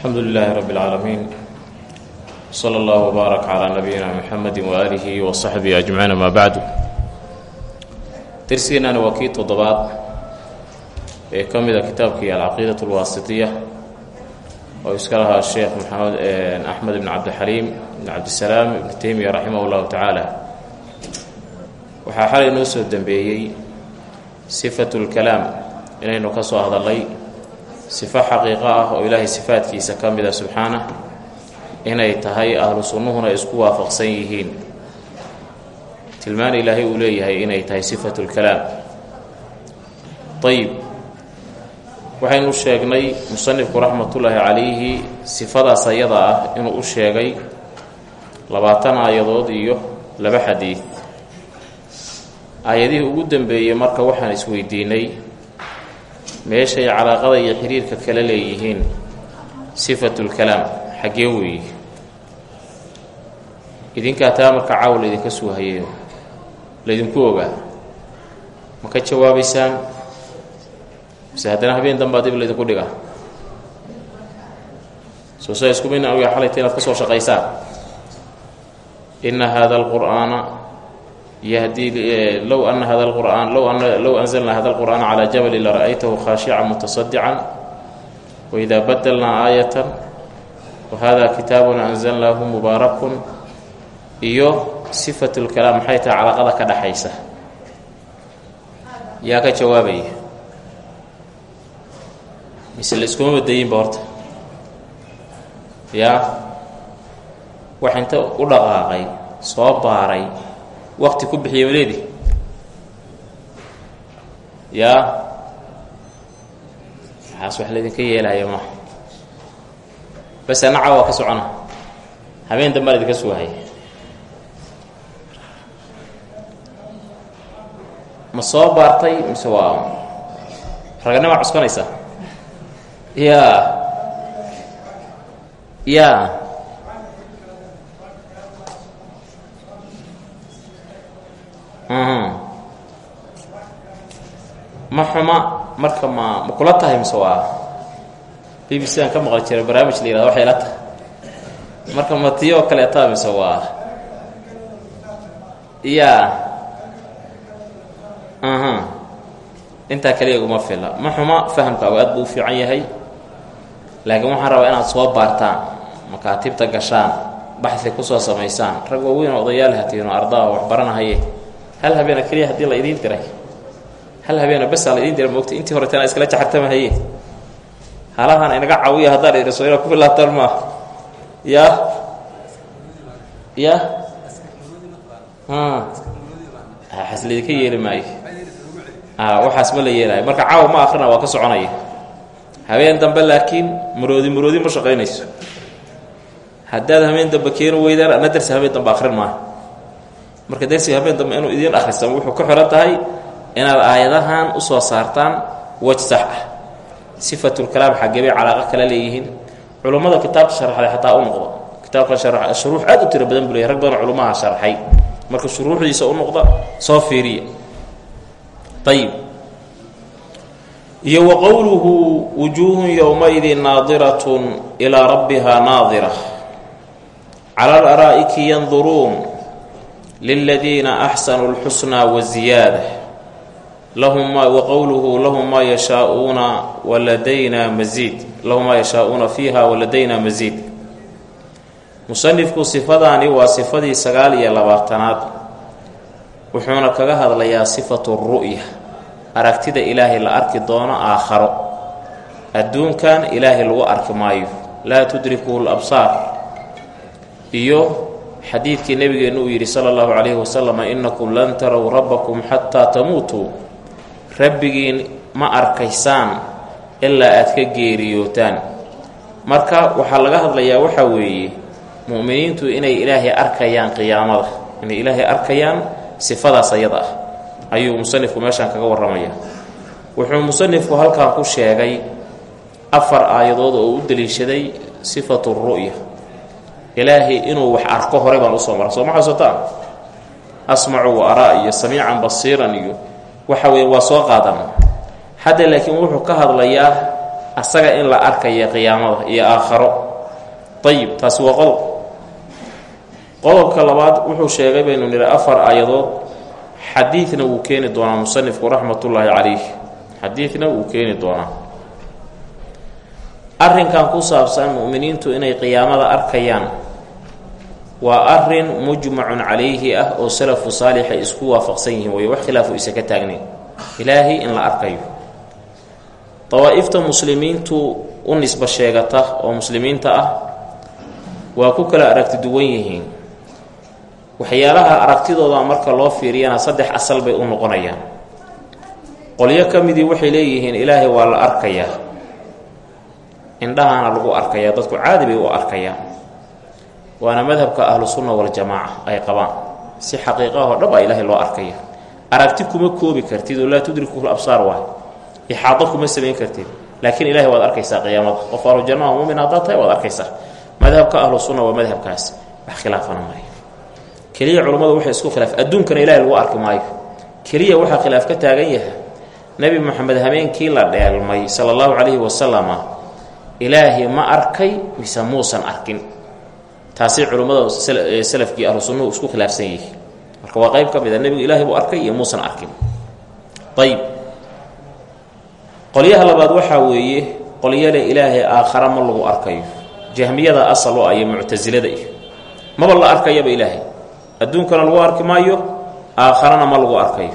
alxamdu lilaahi rabi اlcaalamiin sala allahu wbaarak calaa nabiyina muxamedi waaalihi wa saxbihi ajmaciin amaa bacdu darsigeenani waa kii toddobaad ee ka mida kitaabkii alcaqiidat alwaasitiya oo iska lahaa sheekh maxamed axmed ibn cabdixaliim ibn cabdisalaam ibnu teymiya raximah llahu tacaala waxaa xalay noo soo dembeeyey sifatu lkalaam inaynu ka soo hadalnay sifo xaqiiqo ah oo ilaahay sifaadkiisa ka mida subxaanah inay tahay ahlu sunnuhuna isku waafaqsan yihiin. Tilmaan ilaahay uu leeyahay inay tahay sifatu lkalaam ayib waxaynu sheegnay musanifku raxmatullaahi calayhi sifadaas ayada ah inuu u sheegay labaatan aayadood iyo laba xadiid. Aayadihii ugu dambeeyey marka waxaan isweydiinay meeshay calaaqada iyo xiriirka kala leeyihiin sifatulkalaam xaggee weeye idinkaa taa marka caawa laydinka suuhayeyo laydinku ogaa? Ma ka jawaabaysaan? Mise haddana habeen dambaa dib laydinku dhiga soo saa isku midna oga xalayta inaad ka soo shaqaysaan? Inna hada alqur'aana yahdii low ana hada lqur'aan low ana low anzalna hada alqur'aana calaa jabali lara'aytahu khaashican mutasadican waidaa badalnaa aayatan wahada kitaabun anzalnaahu mubaarakun iyo sifatu lkalaam maxay tahay calaqada ka dhaxaysa yaa ka jawaabaya mise la iskuma badayinba horta yaa wax inta u dhaqaaqay soo baaray waqti ku bixiya maleedi yaa waxaas wax laydinka yeelaya maaha bas ana caawa ka socona. Habeen dambaa laydinka suuhay ma soo baartay? Mise waa raganima cuskanaysa yaa yaa ma xuma marka ma ma kula tahay mise waa? B b c aan ka maqli jiray barnaamij la yihahdo waxay la tahay. Marka ma tiyoo kaleetaa mise waa? Yaa aha. Intaa kaliya uma fila. Ma xuma fahamkaagu aad buu u fiican yahay. Laakiin waxaan rabaa inaad soo baartaan makaatibta gashaan baxi ku soo samaysaan. Rag waaweyn oo odayaal hatiino ardaa wax baranahaye. Hal habeena keliya haddii la idiin diray hal habeena besaa la idiin diray moogta intii horetana iskala jaxartamahaye halahaan inaga caawiya haddaan idhiso inaad ku filaataan maaha ya. Ya. Waxaas laydinka yeeli maayo. Waxaas ma la yeelaayo. Marka caawa ma akrina waa ka soconaya. Habeen dambe laakiin muroodi muroodi ma shaqaynayso. Haddaad habeen dambe keeni weydaan ana darsi habeen dambe akrin maaha. Marka darsiga habeen dambe inuu idiin akhrisamo wuxuu ku xihan tahay inaad aayadahan u soo saartaan wej sax ah. Sifatulkalaam xagebay calaaqo kala leeyihiin. Culummada kitaabka sharxday xataa u noqda kitaabka shuruux aad u tiro badan buu leey rag badan culummaha sharxay. Marka shuruuxdiisa u noqda soo fiiriya. Ayib iyo wa qowluhu wujuuhun yowmaidin naadiratun ilaa rabbihaa naadira. Cala alaraa'iki yanduruun liladiina axsanuu lxusnaa waziyaada lahum wa qowluhu lahum maa yashaauuna waladayna masiid lahum maa yashaauuna fiiha waladayna masiid musanifku sifadaani waa sifadii sagaal iyo labaatanaad wuxuuna kaga hadlayaa sifatu ru'ya aragtida ilaahay la arki doono aakharo. Adduunkan ilaahay lagu arki maayo. Laa tudrikuhu labsaar iyo xadiidkii nebigeennu uu yidhi sala allahu calayhi wasalam innakum lan tarow rabbakum xataa tamuutuu rabbigiin ma arkaysaan ilaa aad ka geeriyootaan. Marka waxaa laga hadlayaa waxaa weeye mu'miniintu inay ilaahay arkayaan qiyaamada inay ilaahay arkayaan sifadaas ayada ah. Ayuu musanifku meeshaan kaga warramaya wuxuu musanifku halkan ku sheegay afar aayadood oo u daliishaday sifatu ru'ya. Ilaahay inuu wax arko hore baan u soo mara soo ma xasuutaan asmacu wa araa iyo samiican basiiran iyo waxa weeye waa soo qaadan. Hadda laakiin wuxuu ka hadlayaa asaga in la arkaya qiyaamada iyo aakharo. Ayib taasi waa qodob qodobka labaad wuxuu sheegay baynu nidhi afar aayadood xadiidna wuu keeni doonaa musanifku raxmatullaahi calayh xadiidna wuu keeni doonaa. Arrinkan ku saabsan mu'miniintu inay qiyaamada arkayaan waa arrin mujmacun calayhi ah oo salafu saalixa isku waafaqsan yihiin wey wax khilaafu isa ka taagnayn. Ilaahay in la arkayo. Dawaa'ifta muslimiintu u nisba sheegata oo muslimiinta ah waa ku kala aragti duwan yihiin. Waxyaalaha aragtidooda marka loo fiiriyana saddex asal bay u noqonayaan. Qolyo ka midii waxay leeyihiin ilaahay waa la arkayaa. Indhahaana lagu arkayaa dadku caadi bay u arkayaan waana madhabka ahlu sunna waljamaaca ay qabaan. Si xaqiiqahoo dhab a ilaahay loo arkaya. Aragti kuma koobi kartid oo laa tudriku absaar waay. Ixaado kuma samayn kartid. Laakiin ilahay waad arkaysaa qiyaamada qof ahlujannaha mumin haddaad tahay waad arkaysaa. Madhabka ahlu sunna waa madhabkaas. Wax khilaafana maayo. Keliya culummadu waxay isku khilaaf. Adduunkana ilahay lagu arki maayo. Keliya waxaa khilaaf ka taagan yahay. Nebi moxamed habeenkii la dheelmay sala allahu calayhi wasalama ilaahi ma arkay mise muusan arkin taasay culummada salafkii ahlu sunnuhu isku khilaafsan yihiin marka waa qayb ka mid a nebigu ilaahay buu arkay iyo muusan arkin. Ayib qolyaha labaad waxaa weeye qolyale ilaahay aakhara ma lagu arkayo. Jahmiyada asal oo iyo muctasilada iyo. Maba la arkayaba ilaahay. Adduunkana lagu arki maayo aakharana ma lagu arkayo.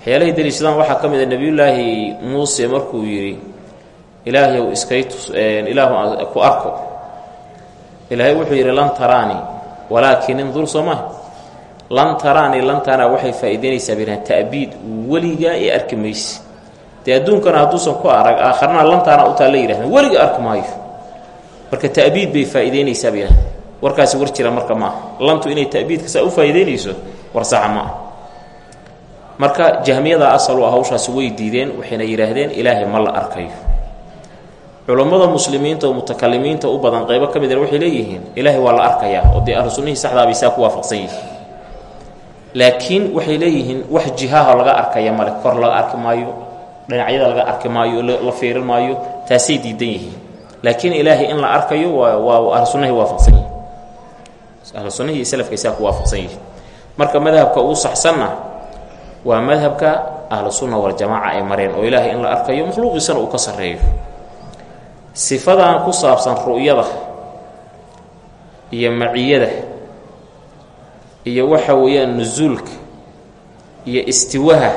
Waxyaalahay daliishadaan waxaa ka mid a nebiyullaahi muuse markuu yidhi ilaahyow iskay tus ilaahu ku arko ilaahay wuxuu yidhi lan taraani walaakin indur soo lan taraani lantaana waxay faa'iidaynaysaa biraan ta'biid weligaa ee arki mayse hadduusan ku arag aakharana lantaana utaa la yidhahdeen weliga arki maayo. Marka ta'biid bay faa'iidaynaysaa bay yidhahdeen warkaasi war jira marka maaha. Lantu inay ta'biidka saa u faa'iidaynayso war saxa ma ah marka jahmiyada asal u ah hawshaasi way diideen waxayna yidhaahdeen ilaahay ma la arkayo culummada muslimiinta oo mutakalimiinta u badan qaybo ka midna waxay leeyihiin ilaahay waa la arkayaa oo dee ahlu sunnihii saxdaabay saa ku waafaqsan yihiin. Laakiin waxay leeyihiin wax jihaha laga arkaya male kor laga arki maayo dhinacyada laga arki maayo la fiirin maayo taasay diidan yihiin. Laakiin ilaahay in la arkayo waa ahlu sunnahi waafaqsan yihiin. Ahlu sunnihii salafkay saa ku waafaqsan yihiin. Marka madhabka uu saxsanna waa madhabka ahlu sunna waljamaaca ay mareen oo ilaahay in la arkayo makhluuqiisana uu ka sarreeyo sifadan ku saabsan ru'yada iyo maciyada iyo waxa weeyaan nusuulka iyo istiwaha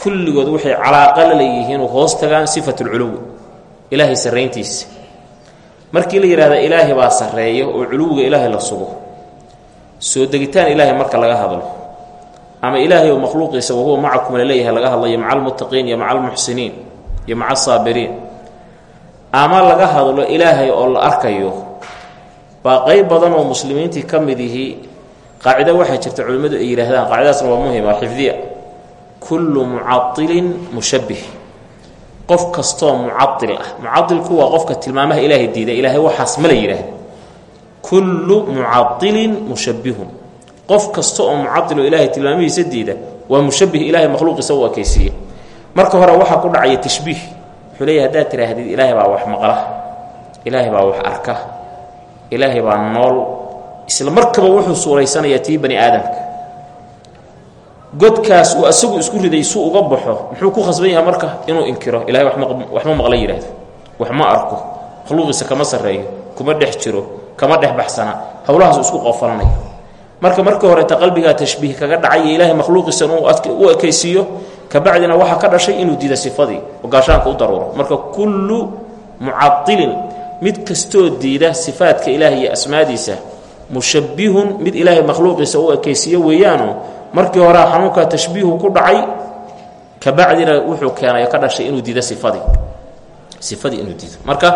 kulligood waxay calaaqa la leeyihiin hoos tagaan sifatulculuwi ilaahay sarrayntiisa markii la yidhahda ilaahay baa sarreeya oo culuwiga ilaahay la sugo soo degitaan ilaahay marka laga hadlo. Ama ilaahay oo makhluuqiisa wahuwa macakum la leeyahay laga hadlayo maca almuttaqiin iyo maca almuxsiniin iyo maca asaabiriin ama laga hadlo ilaahay oo la arkayo baa qayb badan oo muslimiintii ka mid waxaa jirta culimmadu ay yidhaahdaan qaacidadaasna waa muhima xifdiya. Kullu mucailin mushabbih qof kastoo mucail ah mucailku waa qofka tilmaamaha ilaahay diida ilaahay waxaas ma la yidhaahda kullu mucailin mushabbihun qof kasta oo mucail oo ilaahay tilmaamihiisa diida waa mushabbih ilaahay makhluuqiisa u ekaysiiye marka hore waxaa ku dhacaya tashbiih wuxuu leeyahy haddaad tidhaahdid ilaahay baa wax maqla ilaahay baa wax arka ilaahay baa nool isla markaba wuxuu suuraysanayaa tii bani aadamka. Godkaas uu asagu isku riday suu uga baxo muxuu ku khasban yahay marka inuu inkiro ilahay wax ma maqla yidhaahdo. Wax ma arko makhluuqiisa kama sarreeyo kuma dhex jiro kama dhex baxsana howlahaasu isku qoofalanaya marka markii horeta qalbigaa tashbiih kaga dhacay iyo ilaahay makhluuqiisa inuu u ekaysiiyo kabacdina waxaa ka dhashay inuu diida sifadii oo gaashaanka u daruuro. Marka kullu mucailin mid kastoo diida sifaadka ilaahay asmaadiisa mushabbihun mid ilaahay makhluuqiisa u ekaysiiyo weeyaano markii horea xanuunkaa tashbiihu ku dhacay kabacdina wuxuu keenay ka dhashay inuu diido sifadii. Sifadii inuu diido marka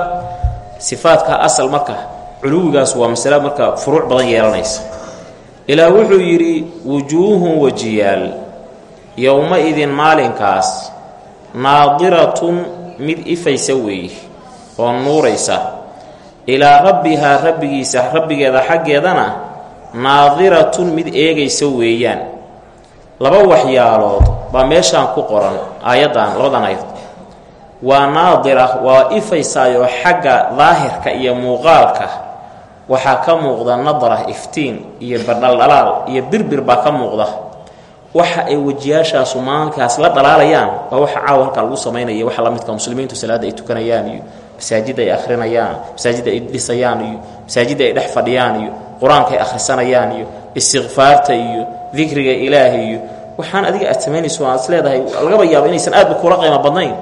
sifaadka asal marka culuwigaas waa masale marka furuuc badan yeelanaysa. Ilaah wuxuu yidhi wujuuhun wajiyaal yowma-idin maalinkaas naadiratun mid ifaysa weeye oo nuuraysa. Ilaa rabbihaa rabbigiisa rabbigeeda xaggeedana naadiratun mid eegaysa weeyaan. Laba waxyaalood baa meeshaan ku qoran aayaddan labadan aayad waa naadira waa ifaysaayoo xagga daahirka iyo muuqaalka. Waxaa ka muuqda nadra iftiin iyo bardhaldhalaal iyo birbir baa ka muuqda waxa ay wejiyaashaasu maalinkaas la dhalaalayaan waa waxa caawa halkaa lagu samaynaya waxa la midka muslimiintu salaadda ay tukanayaan iyo masaajidda ay akhrinayaan masaajidda ay dhisayaan iyo masaajidda ay dhex fadhiyaan iyo qur'aanka ay akhrisanayaan iyo istikfaarta iyo dikriga ilaahi iyo waxaan adiga aad samaynayso aad is leedahay lagaba yaabo inaysan aadba kuula qiimo badnayn.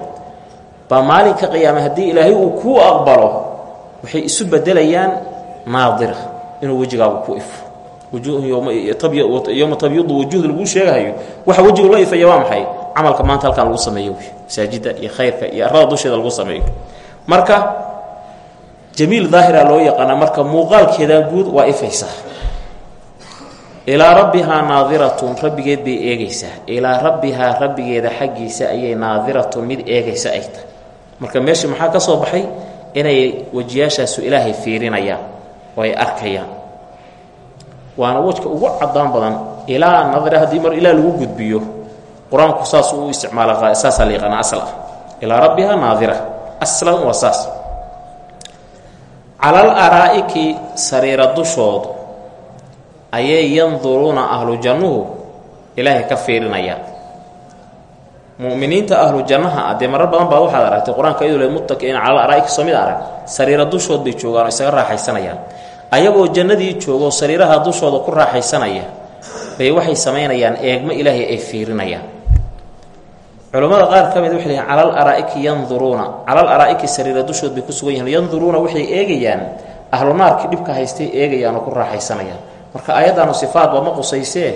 Baa maalinka qiyaame haddii ilaahay uu kuu aqbalo waxay isu bedelayaan naadira inuu wejigaagu ku ifo yowma tabyadu wujuhda laguu sheegahayo. Waxa wejiga loo ifaya waa maxay? Camalka maanta halkaan lagu sameeyo masaajidda iyo khayrka iyo arada dusheeda lagu sameeyo. Marka jamiil daahira loo yaqaana marka muuqaalkeeda guud waa ifaysaa ilaa rabbihaa naadiratun rabbigeed bay eegaysaa. Ilaa rabbihaa rabbigeeda xaggiisa ayay naadiratun mid eegaysa ay tahay. Marka meesha maxaa ka soo baxay? Inay wejiyaashaasu ilaahay fiirinayaan oo ay arkayaan waana wejka ugu cadaan badan ilaa nadira haddii mar ilaa lagu gudbiyo. Qur'aanku saas u isticmaala saasaa la yaqaana asal ah. Ilaa rabbihaa naadira. Aslan waa saas. Calal araa'iki sariira dushoodu ayay yanduruuna ahlu jannuhu ilaahay ka fiirinayaan mu'miniinta ahlu jannaha ah dee marar badan baad waxaad aragtay qur'aanka iyadoo le muttaqiina calal araa'iki soo mid arag. Sariira dushood bay joogaan oo isaga raaxaysanayaan ayagoo jannadii joogo sariiraha dushooda ku raaxaysanaya bay waxay samaynayaan eegmo ilaahay ay fiirinayaan. Culammada qaar ka mid waxay leeyiin calal araa'iki yanduruuna. Calal araa'iki sariira dushood bay ku sugan yihiin. Yanduruuna waxay eegayaan ahlu naarkii dhibka haystay eegayaan oo ku raaxaysanayaan. Marka ayaddaanu sifaadba ma qusaysee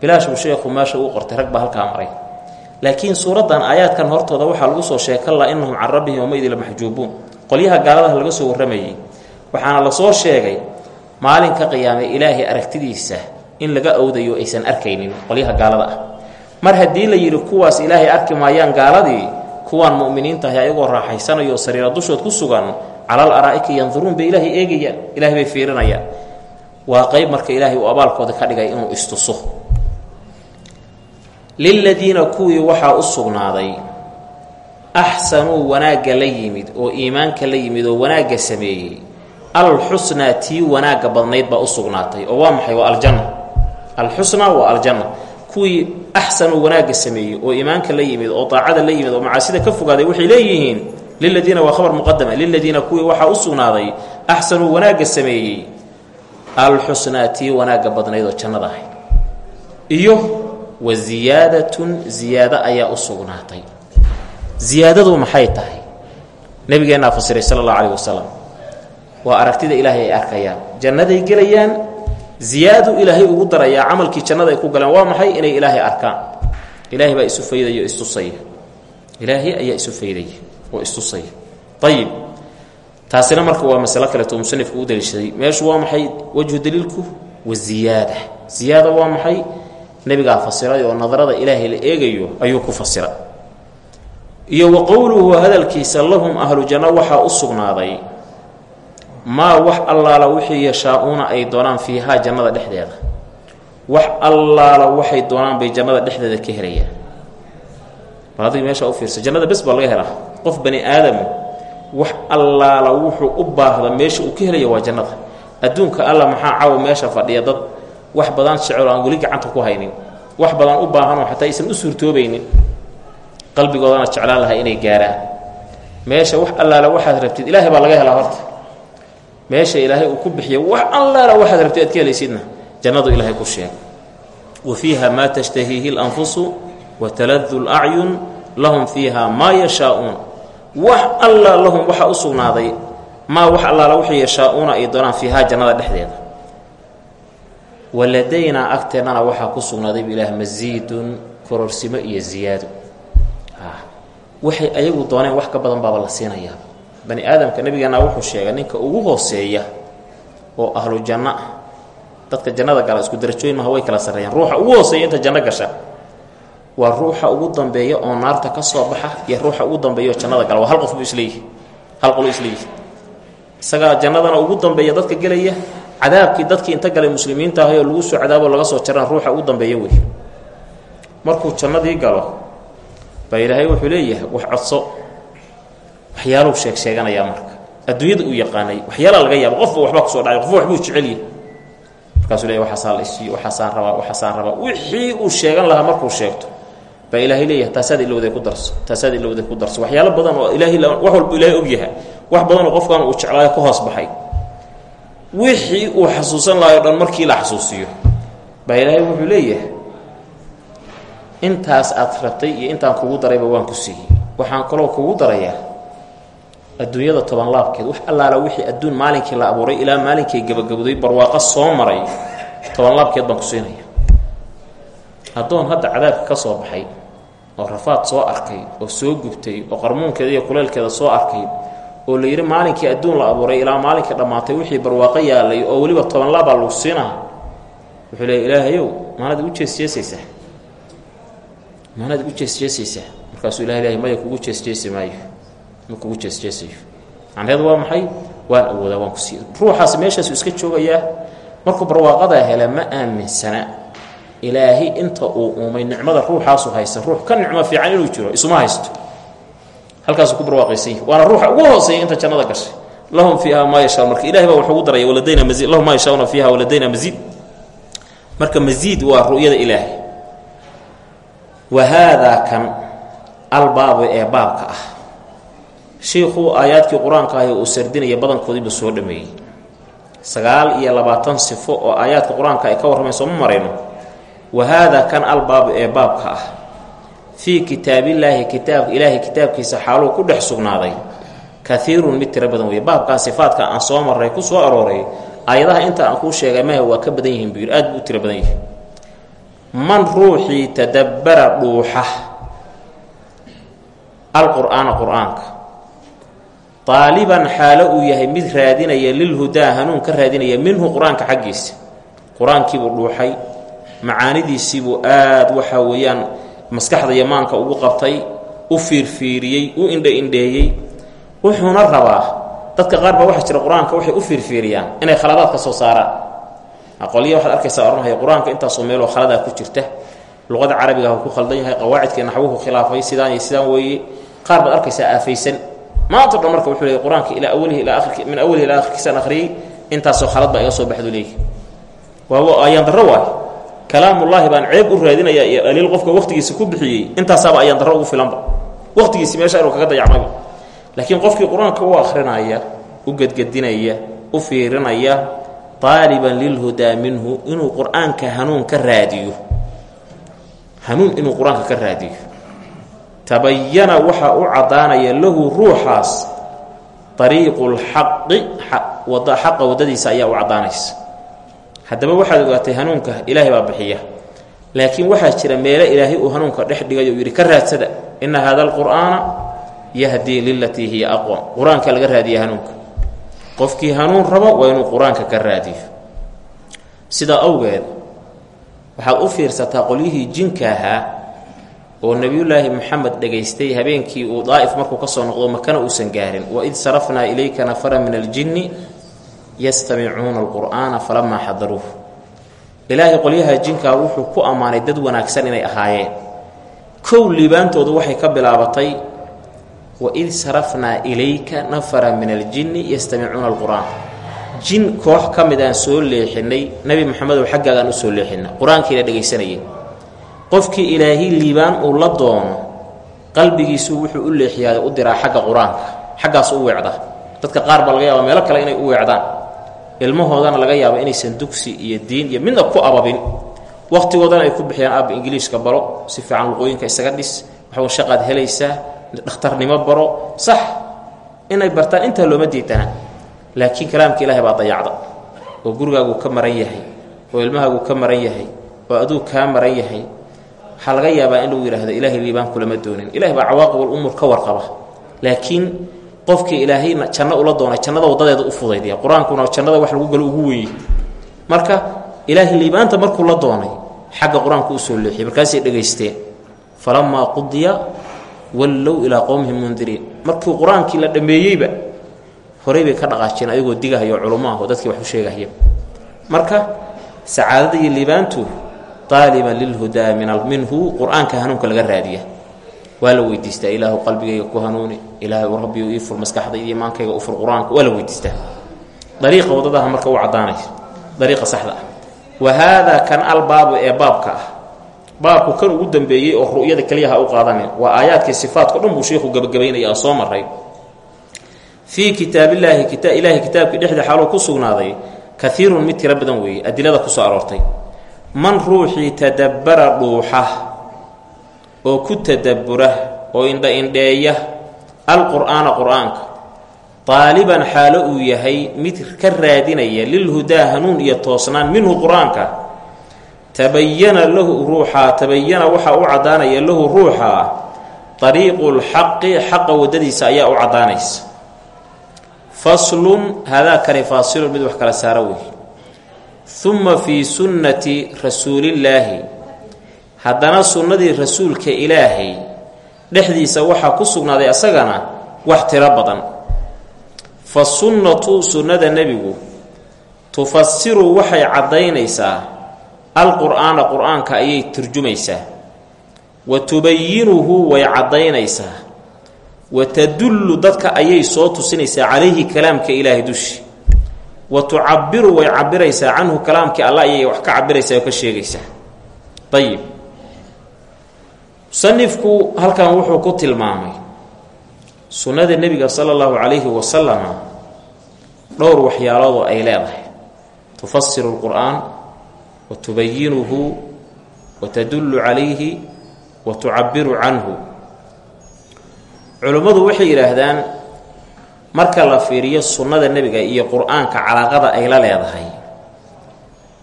bilaashbu sheekhu meesha uu qortay rag baa halkaa maray. Laakiin suuraddan aayaadkan hortooda waxaa lagu soo sheekalla innahum can rabbihim yowmaidin lamaxjuubuun qolyaha gaaladaha laga soo warramayey. Waxaana la soo sheegay maalinka qiyaame ilaahay aragtidiisa in laga awdayo aysan arkaynin qolyaha gaalada ah. Mar haddii la yidhi kuwaas ilaahay arki maayaan gaaladii kuwaan mu'miniintahay ayagoo raaxaysanayo sariira dushood ku sugan calal araa'ika yanduruun bay ilaahay eegayaan ilahay bay fiirinayaan waa qayb marka ilaahay uu abaalkooda ka dhigay inuu istuso. Liladiina kuwii waxaa u sugnaaday axsanuu wanaagga la yimid oo iimaanka la yimid oo wanaagga sameeyey alxusnaa tii wanaagga badnayd baa u sugnaatay oo waa maxay? Waa aljanna. Alxusnaa waa aljanna. Kuwii axsanuu wanaagga sameeyey oo iimaanka la yimid oo daacada la yimid oo macaasida ka fogaaday waxay leeyihiin liladiina waa khabar muqadama liladiina kuwii waxaa u sugnaaday axsanuu wanaagga sameeyey alxusnaa tii wanaagga badnayd oo jannada ahayd. Iyo wa ziyaadatun ziyaado ayaa u sugnaatay. Ziyaadadu maxay tahay? Nabigeennaa fasiray sala allahu calayh wasalam waa aragtida ilaahay ay arkayaan. Jannaday gelayaan ziyaadu ilaahay ugu darayaa camalkii jannada ay ku galeen waa maxay inay ilaahay arkaan? Ilaahay baa isu faydaya o istusaya ilaahay ayaa isu oo istusaya ayib taasina marka waa masalo kaleeto musanifku u daliishaday. Meeshu waa maxay wejhu daliilku? Wa ziyaada. Ziyaada waa maxay? Nebigaa fasiray oo nadarada ilaahay la eegayo ayuu ku fasiray. Iyo wa qowluhu hadalkiisa lahum ahlu janno waxaa u maa wax allaala wixii yashaa-uuna ay doonaan fiihaa jannada dhexdeeda. Wax allaala waxay doonaan bay jannada dhexdeeda ka helayaan. Bal adiga meeshaa u fiirsa jannada bes baa laga helaa. Qof bani aadamu wax allaala wuxuu u baahda meesha uu ka helaya waa jannada. Adduunka alla maxaa cawa meesha fadhiya dad wax badan jecel aan weli gacanta ku haynin. Wax badan u baahanoo xataa aysan u suurtoobaynin. Qalbigoodana jeclaan lahaa inay gaaraan. Meesha wax allaala waxaad rabtid ilaahay baa laga helaa horta meesha ilaahay uu ku bixiya wax allaala waxaad rabtid aad ka helaysidna jannadu ilaahay ku sheeg. Wa fiiha maa tashtahiihi اlanfusu wa taladu اlacyun lahum fiiha maa yashaa'uun. Wax alla lahum waxaa u sugnaaday maa wax allaala waxay yashaa-uuna ay doonaan fiihaa jannada dhexdeeda. Waladaynaa agteennana waxaa ku sugnaaday bu masiidun kororsimo iyo ziyaado. Waxay ayagu dooneen wax ka badan baaba la siinayaa bani aadamka nabigeena wuxuu sheegay ninka ugu hooseeya oo ahlu janno dadka jannada gala isku darajooyin maha way kala sarreeyaan. Ruuxa ugu hooseeya inta janno gasha. Waa ruuxa ugu dambeeya oo naarta ka soo baxa iyo ruuxa ugu dambeeya oo jannada gala. Waa hal qof buu isleeyihi hal qolu isleeyihi isagaa jannadana ugu dambeeya dadka gelaya cadaabkii dadkii inta galay muslimiinta ahay oo lagu soo cadaabo laga soo jaraan ruuxa ugu dambeeya wey. Markuu jannadii galo baa ilaahay wuxuu leeyahay wax codso waxyaaluu sheeg sheeganayaa marka. Adduunyada uu yaqaanay waxyaalaa laga yaaba qofba waxbaa ku soo dhacay qofba waxbuu jecelyahy markaasuu leeya waxaasaa la isiiyo waxaasaan rabaa waxaasaan rabaa. Wixii uu sheegan lahaa markuu sheegto baa ilaahay leeyahay taasaad ilowday ku darso taasaad ilowday ku darso. Waxyaalo badan oo ilaahay wax walba ilaahay ogyahay wax badan oo qofkan uu jeclaayo ka hoos baxay. Wixii uu xasuusan lahayo dhan markii la xasuusiyo baa ilaahay wuxuu leeyahay intaas aad rabtay iyo intaan kugu darayba waan ku siiyey. Waxaan kaloo kugu darayaa adduunyada toban laabkeed wax allaala wixii adduun maalinkii la abuuray ilaa maalinkii gabagabday barwaaqo soo maray toban laabkeed baan ku siinaya. Addoon hadda cadaabka ka soo baxay oo rafaad soo arkay oo soo gubtay oo qarmuunkeeda iyo kuleelkeeda soo arkay oo la yidhi maalinkii adduun la abuuray ilaa maalinkii dhammaatay wixii barwaaqo yaalay oo weliba toban laabaa lagu siinaa wuxuu leeya ilaahayow maanad igu jeesjeesaysaa. Maanad igu jeesjeesaysaa. Markaasuu ilahay leeyahy maya kugu jeesjeesi maayo ma kugu jeesjeesayo macnaheedu waa maxay? Waan awoodaa waan ku siiya ruuxaas meeshaasu iska joogayaa. Markuu barwaaqadaa hela ma aaminsana ilaahi inta uu uumay nicmada ruuxaasu haysta. Ruux ka nicmo fiican inuu jiro isuma haysto. Halkaasuu ku barwaaqaysan yahi waana ruuxa ugu hooseeya inta jannada gashay. Lahum fiiha maa yashaa. Marka ilahay baa wuxuu ugu daraya waladayna maiid lahum maa yashauna fiiha waladayna masiid marka masiid waa ru'yada ilaahay wa haadaa kan albaabu ee baabka ah shiikhuu aayaadkii qur'aanka ahi uu sardinaya badankoodiiba soo dhameeyey. Sagaal iyo labaatan sifo oo aayaadka qur'aanka ay ka warramayso ma marayno. Wa haadaa kan albaabu ee baabka ah. Fii kitaabillaahi kitaab ilaahay kitaabkiisa xaaluu ku dhex sugnaaday. Kaiirun mid tiro badan wey baabkan sifaadka aan soo marray ku soo arooray aayadaha inta aan kuu sheegay mahe waa ka badan yihiin buu yidhi. Aad buu u tiro badan yahay. Man ruuxii tadabbara dhuuxa alqur'aana qur'aanka daaliban xaalo uu yahay mid raadinaya lilhudaa hanuun ka raadinaya minhu qur'aanka xaggiisa. Qur'aankiibuu dhuuxay macaanidiisiibuu aad waxa weeyaan maskaxda yamaanka ugu qabtay u fiirfiiriyey u indha-indheeyey wuxuuna rabaa dadka qaar baa waxaa jira qur'aanka waxay u fiirfiiriyaan inay khaladaad soo saaraan. Aqoliya waxaad arkaysaa ohanaya qur'aanka intaasoo meeloo khaladaa ku jirta. Luqada carabiga ku khaldan yahay qawaacidkii naxwuhu khilaafay sidaan iyo sidaan weeye. Qaar baad arkaysaa aafaysan maanta dhan marka wuxuu leeyay qur'aanka ilaa awalihi ilaa akhirki min awalihi ilaa akhirkiisaan akhriyey intaasoo khalad baa iga soo baxdu leeyahy waa ayaan darro waay. Kalaamullaahi baan ceeb u raadinaya iyo dhaliil qofka waqtigiisa ku bixiyey intaasaaba ayaan darro ugu filanba waqtigiisi meesha inuu kaga dayacmayba laakiin qofkii qur'aanka akhrinaya u gedgedinaya u fiirinaya aaliban lilhudaa minhu inuu qur'aanka hanuun ka raadiyo. Hanuun inuu qur'aanka ka raadiyo tabayana waxaa u caddaanaya lahu ruuxaas ariiqulxaqi xaqa waddadiisa ayaa u caddaanaysa. Haddaba waxaad ogaatay hanuunka ilaahay baa bixiya. Laakiin waxaa jira meelo ilaahay uu hanuunka dhex dhigay oo yidhi ka raadsada inna haada alqur'aana yahdii lilatii hiya aqwam qur'aanka laga raadiya hanuunka. Qofkii hanuun rabo waa inuu qur'aanka ka raadiyo. Sidaa awgeed waxaad u fiirsataa qolyihii jinka oo nebiyullaahi moxamed dhegaystay habeenkii uu daa'if markuu ka soo noqdo makana uusan gaarin. Waid sarafnaa ilayka nafara min aljinni yastamicuuna alqur'aana falamaa xadaruuh. Ilaahay qolyaha jinkaa wuxuu ku ammaanay dad wanaagsan inay ahaayeen. Kow liibaantoodu waxay ka bilaabatay waid sarafnaa ilayka nafara min aljinni yastamicuuna alqur'aan jin koox ka mid aan soo leexinay nebi moxamedow xaggaagaan u soo leexina qur'aankiina dhegaysanayay qofkii ilaahi liibaan uu la doono qalbigiisu wuxuu u leexiyaaday u diraa xagga qur'aanka xaggaas u weecda. Dadka qaar baa laga yaaba meelo kale inay u weecdaan. Ilmahoodana laga yaabo inaysan dugsi iyo diin iyo midna ku ababin. Waqtigoodana ay ku bixiyaan aabba ingiliiska baro si fiican luqooyinka isaga dhis waxaw shaqaad helaysaa dhakhtarnimo baro sax inay bartaan intaa looma diidana laakiin kalaamka ilaahay baa dayacda oo gurigaagu ka maran yahay oo ilmahaagu ka maran yahay oo aduu kaa maran yahay waxaa laga yaabaa in yidhaahdo ilaahay liibaan kulama doonin. Ilahay baa cawaaqibul umuur ka warqaba laakiin qofkii ilaahay janno ula doonay jannada wadadeeda u fudaydiya qur'aankuna jannada wax lagu galo ugu weeye marka ilaahay liibaanta markuu la doonay xagga qur'aanku u soo leexiyay markaasay dhegaysteen. Falamaa qudiya wallow ilaa qowmihim mundiriin markii qur'aankii la dhammeeyeyba horey bay ka dhaqaajeen ayagoo digahayo culummo dadkii wax u sheegahaya. Marka sacaadada iyo liibaantu aaliban lilhudaa minhu qur'aanka hanuunka laga raadiya. Waa la weydiistaa ilaahu qalbigayga ku hanuuni ilaahay rabbiyu ii fur maskaxdayda imaankayga u fur qur'aanka waa la weydiistaa. Dariiqa waddadaha marka u caddaanayso dariiqa saxda ah. Kan albaabu ee baabka ah. Baabku kan ugu dambeeyey oo ru'yada keliyaha u qaadanin waa aayaadkii sifaadka dhan buu sheikhu gabagabaynaya oo soo maray fii kitaabillaahi kita ilaahay kitaabkii dhexda xaaluu ku sugnaaday kaiirun mid tiro badan weeye adilada ku soo aroortay man ruuxii tadabbara dhuuxa oo ku tadabbura oo indha-indheeya alqur'aana qur'aanka daaliban xaalo uu yahay mid ka raadinaya lilhudaa hanuun iyo toosnaan minhu qur'aanka. Tabayana lahu ruuxaa tabayana waxaa u caddaanaya lahu ruuxaa dariiqu lxaqi xaqa waddadiisa ayaa u caddaanaysa. Faslun haadaakani faasilun mid wax kala saara wey uma fii sunnati rasuulillaahi. Haddana sunnadii rasuulka ilaahay dhexdiisa waxaa ku sugnaaday asagana wax tiro badan. Fa sunnatu sunnada nebigu tufasiru waxay caddaynaysaa alqur'aana qur'aanka ayay turjumaysaa. Wa tubayinuhu way caddaynaysaa. Wa tadullu dadka ayay soo tusinaysaa calayhi kalaamka ilaahay dushi wa tucabiru way cabiraysaa canhu kalaamkii alla ayay wax ka cabiraysaa oo ka sheegaysaa. Ayib musanifku halkan wuxuu ku tilmaamay sunnada nebiga sala allahu calayhi wasalama dhowr waxyaaloodoo ay leedahay. Tufasiru lqur'aan wa tubayinuhu wa tadullu calayhi wa tucabiru canhu. Culummadu waxay yidhaahdaan marka la fiiriyo sunnada nebiga iyo qur'aanka calaaqada ay la leedahay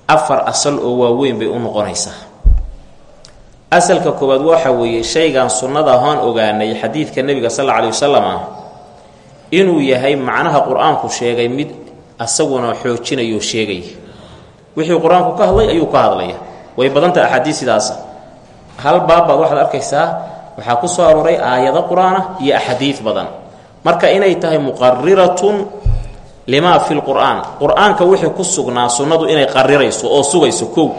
afar asal oo waaweyn bay u noqonaysaa. Asalka koowaad waxa weeye shaygan sunnada hoon ogaanay xadiidka nebiga sal alla alay wasalam ah inuu yahay macnaha qur'aanku sheegay mid asaguna xoojinayo sheegaya wixii qur'aanku ka hadlay ayuu ka hadlaya. Way badanta axaadiis sidaasa hal baabbaad waxaad arkaysaa waxaa ku soo arooray aayado qur'aanah iyo axaadiid badan marka inay tahay muqariratun limaa fi lqur'aan qur'aanka wixii ku sugnaa sunnadu inay qarirayso oo sugayso kow.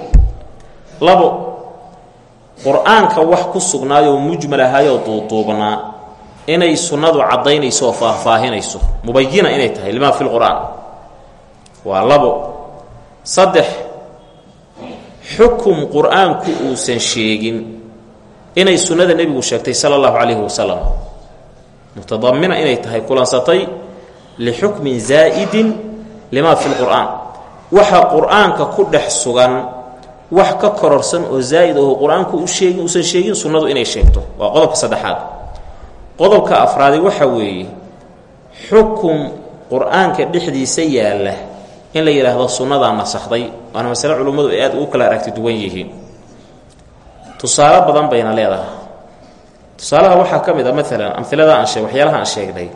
Labo qur'aanka wax ku sugnaayoo mujmal ahayoo duuduubnaa inay sunnadu caddaynayso oo faahfaahinayso. Mubayina inay tahay limaa fi lqur'aan waa labo. Saddex xukum qur'aanku uusan sheegin inay sunnada nebigu sheegtay sala allahu calayhi wasalam mutadamina inay tahay kulansatay lixukmin zaa'idin limaa fi lqur'aan. Waxa qur'aanka ku dhex sugan wax ka kororsan oo zaa'id oo qur'aanku u sheegin uusan sheegin sunnadu inay sheegto. Waa qodobka saddexaad. Qodobka afraadi waxa weeye xukum qur'aanka dhexdiisa yaalla in la yidhaahdo sunnadaa nasakhday waana masale culummadu ay aad ugu kala aragti duwan yihiin. Tusaale badan bayna leedahay tusaalaha waxaa ka mid a maalan amilada aan sheeg waxyaalaha aan sheegnay.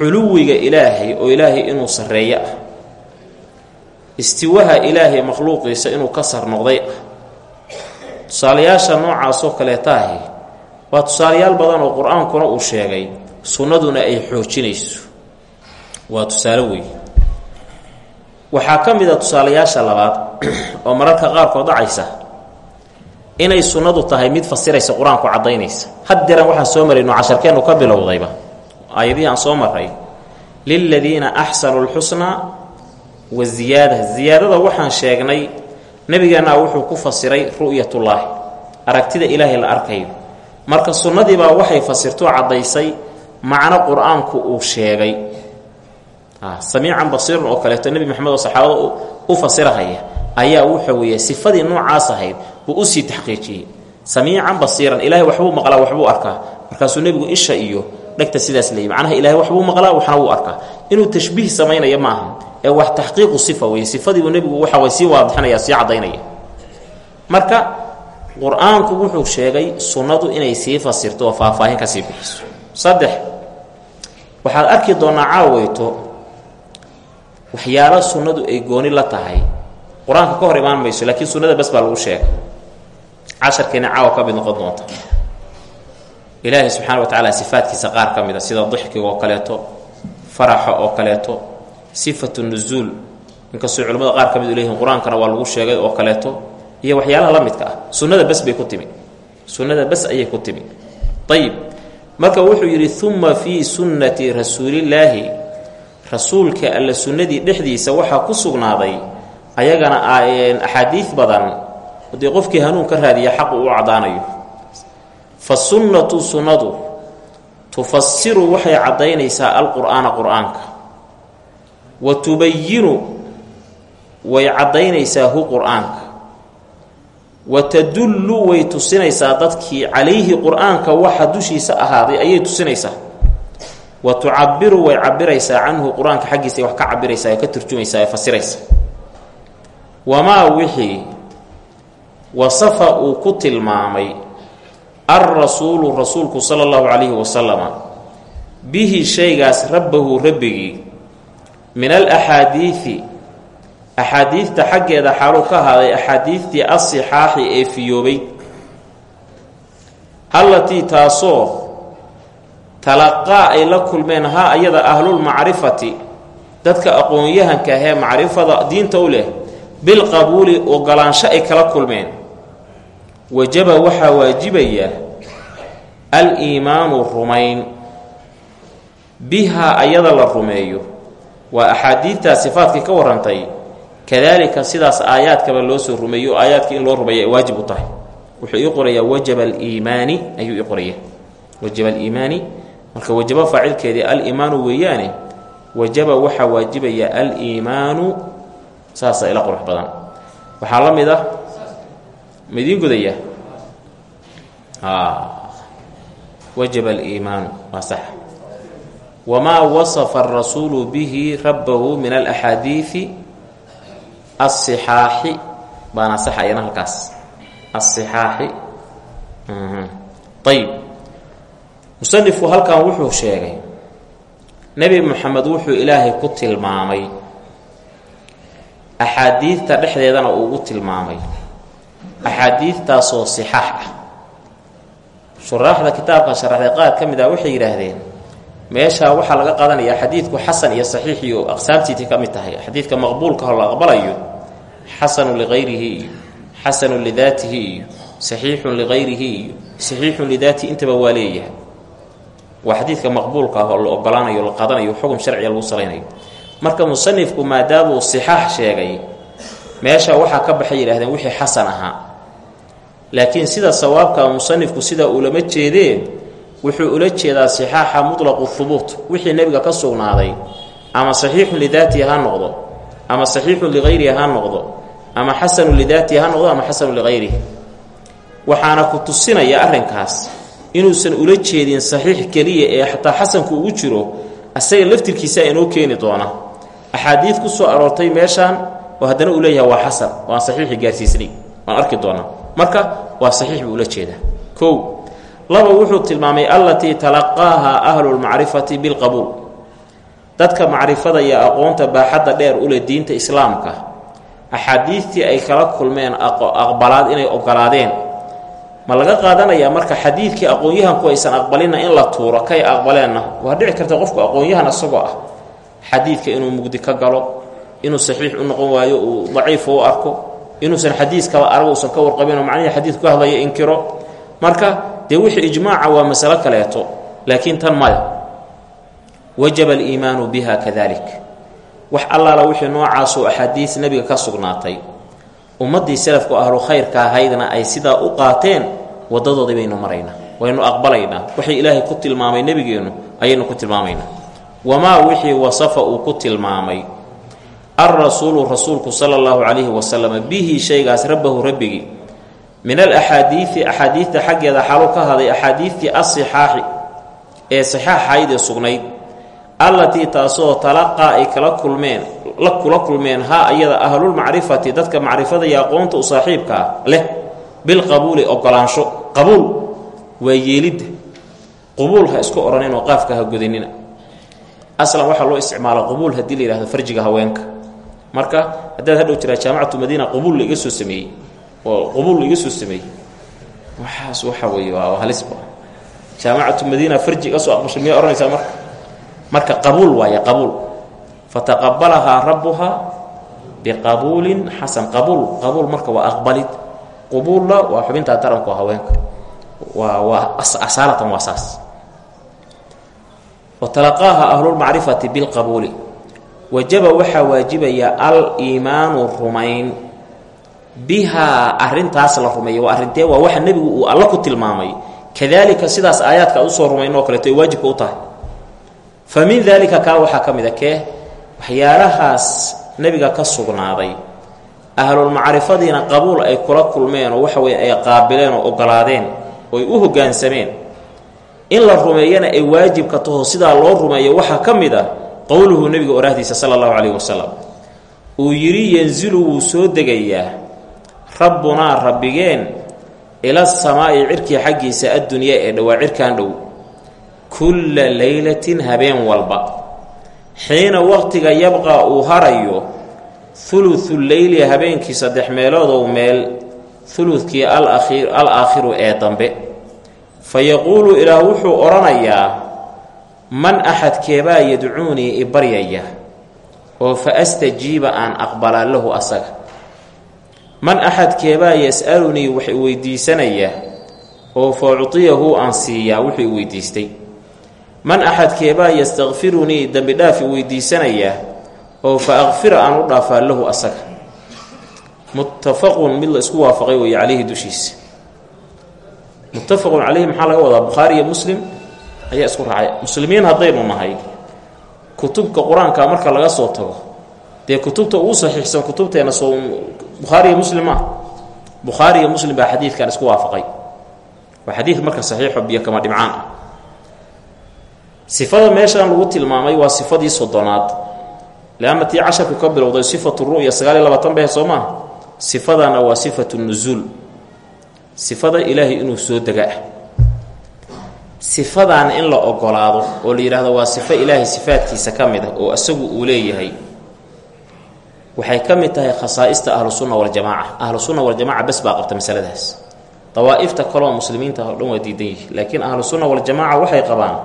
Culuwiga ilaahay oo ilaahay inuu sarreeyo ah istiwaha ilaahay makhluuqiisa inuu ka sar noqday. Ah tusaalayaasha noocaasoo kaleetaahi waa tusaalayaal badan oo qur'aankuna uu sheegay sunnaduna ay xoojinayso. Waa tusaale weyn. Waxaa ka mid a tusaalayaasha labaad oo mararka qaarkood dhacaysa inay sunnadu tahay mid fasiraysa qur'aanku caddaynaysa. Waxaan soo marayno casharkeennu ka bilowdayba. Aayadihii aan soo maray liladiina axsanu lxusnaa wa ziyaada. Ziyaadada waxaan sheegnay nebigeennaa wuxuu ku fasiray ru'yatullaahi. Aragtida ilaahay la arkayo. Marka sunnadiibaa waxay fasirtoo caddaysay macno qur'aanku uu sheegay. Samiican basiirun oo kaleeto nebi maxamed oo saxaabada u fasirahaya ayaa wuxuu weeye sifadii noocaas ahayd buu u sii taxqiijiyey. Samiican basiiran. Ilahay waxbuu maqlaa waxbuu arkaa. Markaasuu nebigu isha iyo dhegta sidaas leeyay. Macnaha ilahay waxbuu maqlaa waxna wuu arkaa. Inuu tashbiih samaynaya ma aha. Ee wax taxqiiqu sifa weeye. Sifadiibuu nebigu waxa way sii waadixinaya sii caddaynaya. Marka qur'aanku wuxuu sheegay sunnadu inay sii fasirto oo faahfaahin ka sii bixiso. Saddex waxaad arki doonnaa caaweyto waxyaalo sunnadu ay gooni la tahay qur'aanka ka hor imaan mayso laakiin sunnada bas baa lagu sheegay. Casharkeena caawa ka mid noqon doonta. Ilaahay subxaana wa tacaala sifaadkiisa qaar ka mid a sida dixkiga oo kaleeto faraxa oo kaleeto sifatu nuzuul inkastoo culimmada qaar ka mid u leeyihiin qur'aankana waa lagu sheegay oo kaleeto iyo waxyaalaha la midka ah. Sunnada bes bay ku timi. Sunnada bes ayay ku timi. Ayib marka wuxuu yidhi uma fii sunnati rasuulillaahi. Rasuulka alla sunnadii dhexdiisa waxaa ku sugnaaday ayagana axaadiid badan dee qofkii hanuun ka raadiya xaqu u caddaanayo. Fa sunnatu sunnadu tufasiru waxay caddaynaysaa alqur'aana qur'aanka. Wa tubayinu way caddaynaysaa hu qur'aanka. Wa tadullu way tusinaysaa dadkii calayhi qur'aanka waxa dushiisa ahaaday ayay tusinaysaa. Wa tucabiru way cabiraysaa canhu qur'aanka xaggiisa wax ka cabiraysaa ee ka turjumaysaa ee fasiraysa wamaa wixii wasafa uu ku tilmaamay alrasuulu rasuulku sala allahu calayhi wasalama bihi shaygaas rabbahu rabbigii min alaxaadiidi axaadiidta xaggeeda xaaluu ka ahaaday axaadiidtii asixaaxi ee fiyoobay allatii taasoo talaqaa ay la kulmeen haa ayada ahlulmacrifati dadka aqoon-yahanka ahee macrifada diinta u leh bilqabuuli ogolaansho ay kala kulmeen wajaba waxaa waajibaya al-iimaanu rumayn bihaa ayada la rumeeyo waa axaadiidtaa sifaadkii ka warrantay kadaalika sidaas aayaadkaba loo soo rumeeyo aayaadka in loo rumeeya ay waajib u tahay wuxuu ii qorayaa wajaba aliimaani ayuu ii qoraya wajaba aliimaani marka wajaba faacilkeedii aliimaanu weeyaane wajaba waxaa waajibaya aliimaanu saasaa ila qurux badan. Waxaa la mid ah ma idiin gudaya wajaba aliimaanu waa sax. Wamaa wasafa arasuulu bihi rabbahu min alaxaadiidi asixaaxi baana sax ayana halkaas. Asixaaxi ayib musanifku halkan wuxuu sheegay nebi moxamed wuxuu ilaahay ku tilmaamay axaadiidta dhexdeedana uu ugu tilmaamay. Axaadiidtaasoo sixaax ah. Shuraaxda kitaabkan sharaxday qaar ka mid ah waxay yidhaahdeen meeshaa waxaa laga qaadanayaa xadiidku xasan iyo saxiix iyo aqsaamtiiti ka mid tahay. Xadiidka maqbuulkaho la aqbalayo xasanu liqayrihi iyo xasanu lidaatihi iyo saxiixun liqayrihi iyo saxiixun lidaatihi intaba waa leeyahay. Waa xadiidka maqbuulka ah oo la ogolaanayo la qaadanayo xukun sharciga lagu salaynayo marka musanifku maadaamuu sixaax sheegay meesha waxaa ka baxay yidhahdeen wixii xasan ahaa. Laakiin sida sawaabka musanifku sida ulama jeedeen wuxuu ula jeedaa sixaaxa mutlaqu hubuut wixii nebiga ka sugnaaday. Ama saxiixun lidaatihi ha noqdo ama saxiixun liqayrihi ha noqdo ama xasanu lidaatihi ha noqdo ama xasanu liqayrihi waxaana ku tusinaya arrinkaas inuusan ula jeedin saxiix keliya ee xataa xasanku ugu jiro asaga laftirkiisa inoo keeni doona axaadiid ku soo aroortay meeshaan oo haddana uu leeyahay waa xasan oo aan saxiixi gaarsiisnay. Waan arki doonaa. Marka waa saxiix buu ula jeedaa. Kow laba wuxuu tilmaamay allatii talaqaaha ahlulmacrifati bilqabuul dadka macrifada iyo aqoonta baaxadda dheer u leh diinta islaamka axaadiidtii ay kala kulmeen aqbalaad inay ogolaadeen ma laga qaadanayaa marka xadiidkii aqoon-yahanku aysan aqbalinna in la tuuro kay aqbaleenna? Waa dhici karta qofku aqoon-yahan isagoo ah xadiidka inuu mugdi ka galo inuu saxiix u noqon waayo uu daciif u arko inuusan xadiiskaba arag uusan ka warqabinoo macnihii xadiidku ka hadlaya inkiro. Marka dee wixii ijmaaca waa masalo kaleeto laakiin tan maya. Wajaba aliimaanu biha kadalik. Wax allaala wixii noocaasoo axaadiis nebiga ka sugnaatay ummaddii salafku ahlu khayrka ahaydna ay sidaa u qaateen waddadoodii baynu maraynaa waynu aqbalaynaa waxay ilaahay ku tilmaamay nebigeennu ayaynu ku tilmaamaynaa wamaa wixii wasafa uu ku tilmaamay. Alrasuulu rasuulku sala allahu calayhi wasalam bihi shaygaas rabbahu rabbigii min alaxaadiidi axaadiidta xaggeeda xaaluu ka haday axaadiidtii asixaaxi ee saxaaxaydee sugnayd allatii taasoo talaqaa ay kala kulmeen la kula kulmeen haa ayada ahlulmacrifati dadka macrifada iyo aqoonta u saaxiibkaa leh bilqabuuli ogolaansho qabuul waa yeelidda qubuul ha isku odhanin oo qaafka ha godinina aslan waxaa loo isticmaala qubuul haddii la yihahdo farjiga haweenka. Marka haddaad hadhow jiraa jaamacatu madiina qubuul la iga soo sameeyey. Oo qubuul la iga soo sameeyey. Waxaas waxa weeye waa halisba jaamacatu madiina farji iga soo aqbashay miyay odhanaysaa marka? Marka qabuul waaye qabuul. Fataqabalahaa rabbuhaa biqabuulin xasan. Qabuul qabuul marka waa aqbalid. Qubuulla waa xubintaa taranku haweenka. Waa waa asaalatan waa saas wa talaqaaha ahlulmacrifati bilqabuuli. Wajaba waxaa waajibaya al-iimaanu rumayn. Bihaa arintaas la rumeeyo waa arrintee waa waxa nebigu uu alla ku tilmaamay. Kadaalika sidaas aayaadka a u soo rumayn oo kaleeto ay waajibka u tahay. Fa min daalika kaa waxaa ka mid a kee waxyaalahaas nebiga ka sugnaaday. Ahlulmacrifadiina qabuul ay kula kulmeen oo waxa weye ay qaabileen oo ogolaadeen oo ay u hoggaansameen in la rumeeyana ay waajibka taho sidaa loo rumeeyo waxaa ka mid a qowluhu nebiga oraahdiisa sala allahu calayhi wasalam uu yidhi yanzilu wuu soo degayaa. Rabbunaa rabbigeen ila samaa'i cirkii xaggiisa addunyaa ee dhowaa cirkaan dhow. Kulla leylatin habeen walba. Xiina waqtiga yabqa uu harayo huluhu leyli habeenkii saddex meeloodow meel huludkii al aakhiru ee dambe fa yaquulu ilaah wuxuu odhanayaa man axadkeebaa yadcuunii i baryaya oo fa astajiiba aan aqbalaa lahu asaga man axadkeebaa yas'alunii wax i weydiisanaya oo fa uctiyahu aan siiyaa wuxuu i weydiistay man axadkeebaa yastakfirunii dembi dhaaf i weydiisanaya oo fa akfira aan u dhaafaa lahu asaga muttafaqun mid la isku waafaqay weeye calayhi dushiisa muttafaqun caleyhi maxaa laga wadaa? Bukhaari iyo muslim ayaa isku raacay. Muslimiin haddaynu nahay kutubka qur'aanka marka laga soo tago dee kutubta ugu saxiixsan kutubteena soo bukhaari iyo muslim ah bukhaari iyo muslim baa xadiidkan isku waafaqay. Waa xadiid marka saxiixo biyo kama dhimcaan. Ah sifada meeshaan lagu tilmaamay waa sifadii soddonaad. Leanna tii casharku ka bilowday sifatu ru'ya sagaal iyo labaatan beh soo maaha waa sifatu nusuul sifada ilaahay inuu soo dega. Ah sifadan in la ogolaado oo la yidhaahdo waa sifo ilaahay sifaadkiisa ka mid ah oo isagu uu leeyahay. Waxay ka mid tahay khasaa'ista ahlusunna waljamaaca ahlusunna waljamaca bes baa qabta masaladaas. Dawaa'ifta kaloo muslimiinta oo dhan waa diidan yihi laakiin ahlusunna waljamaaca waxay qabaan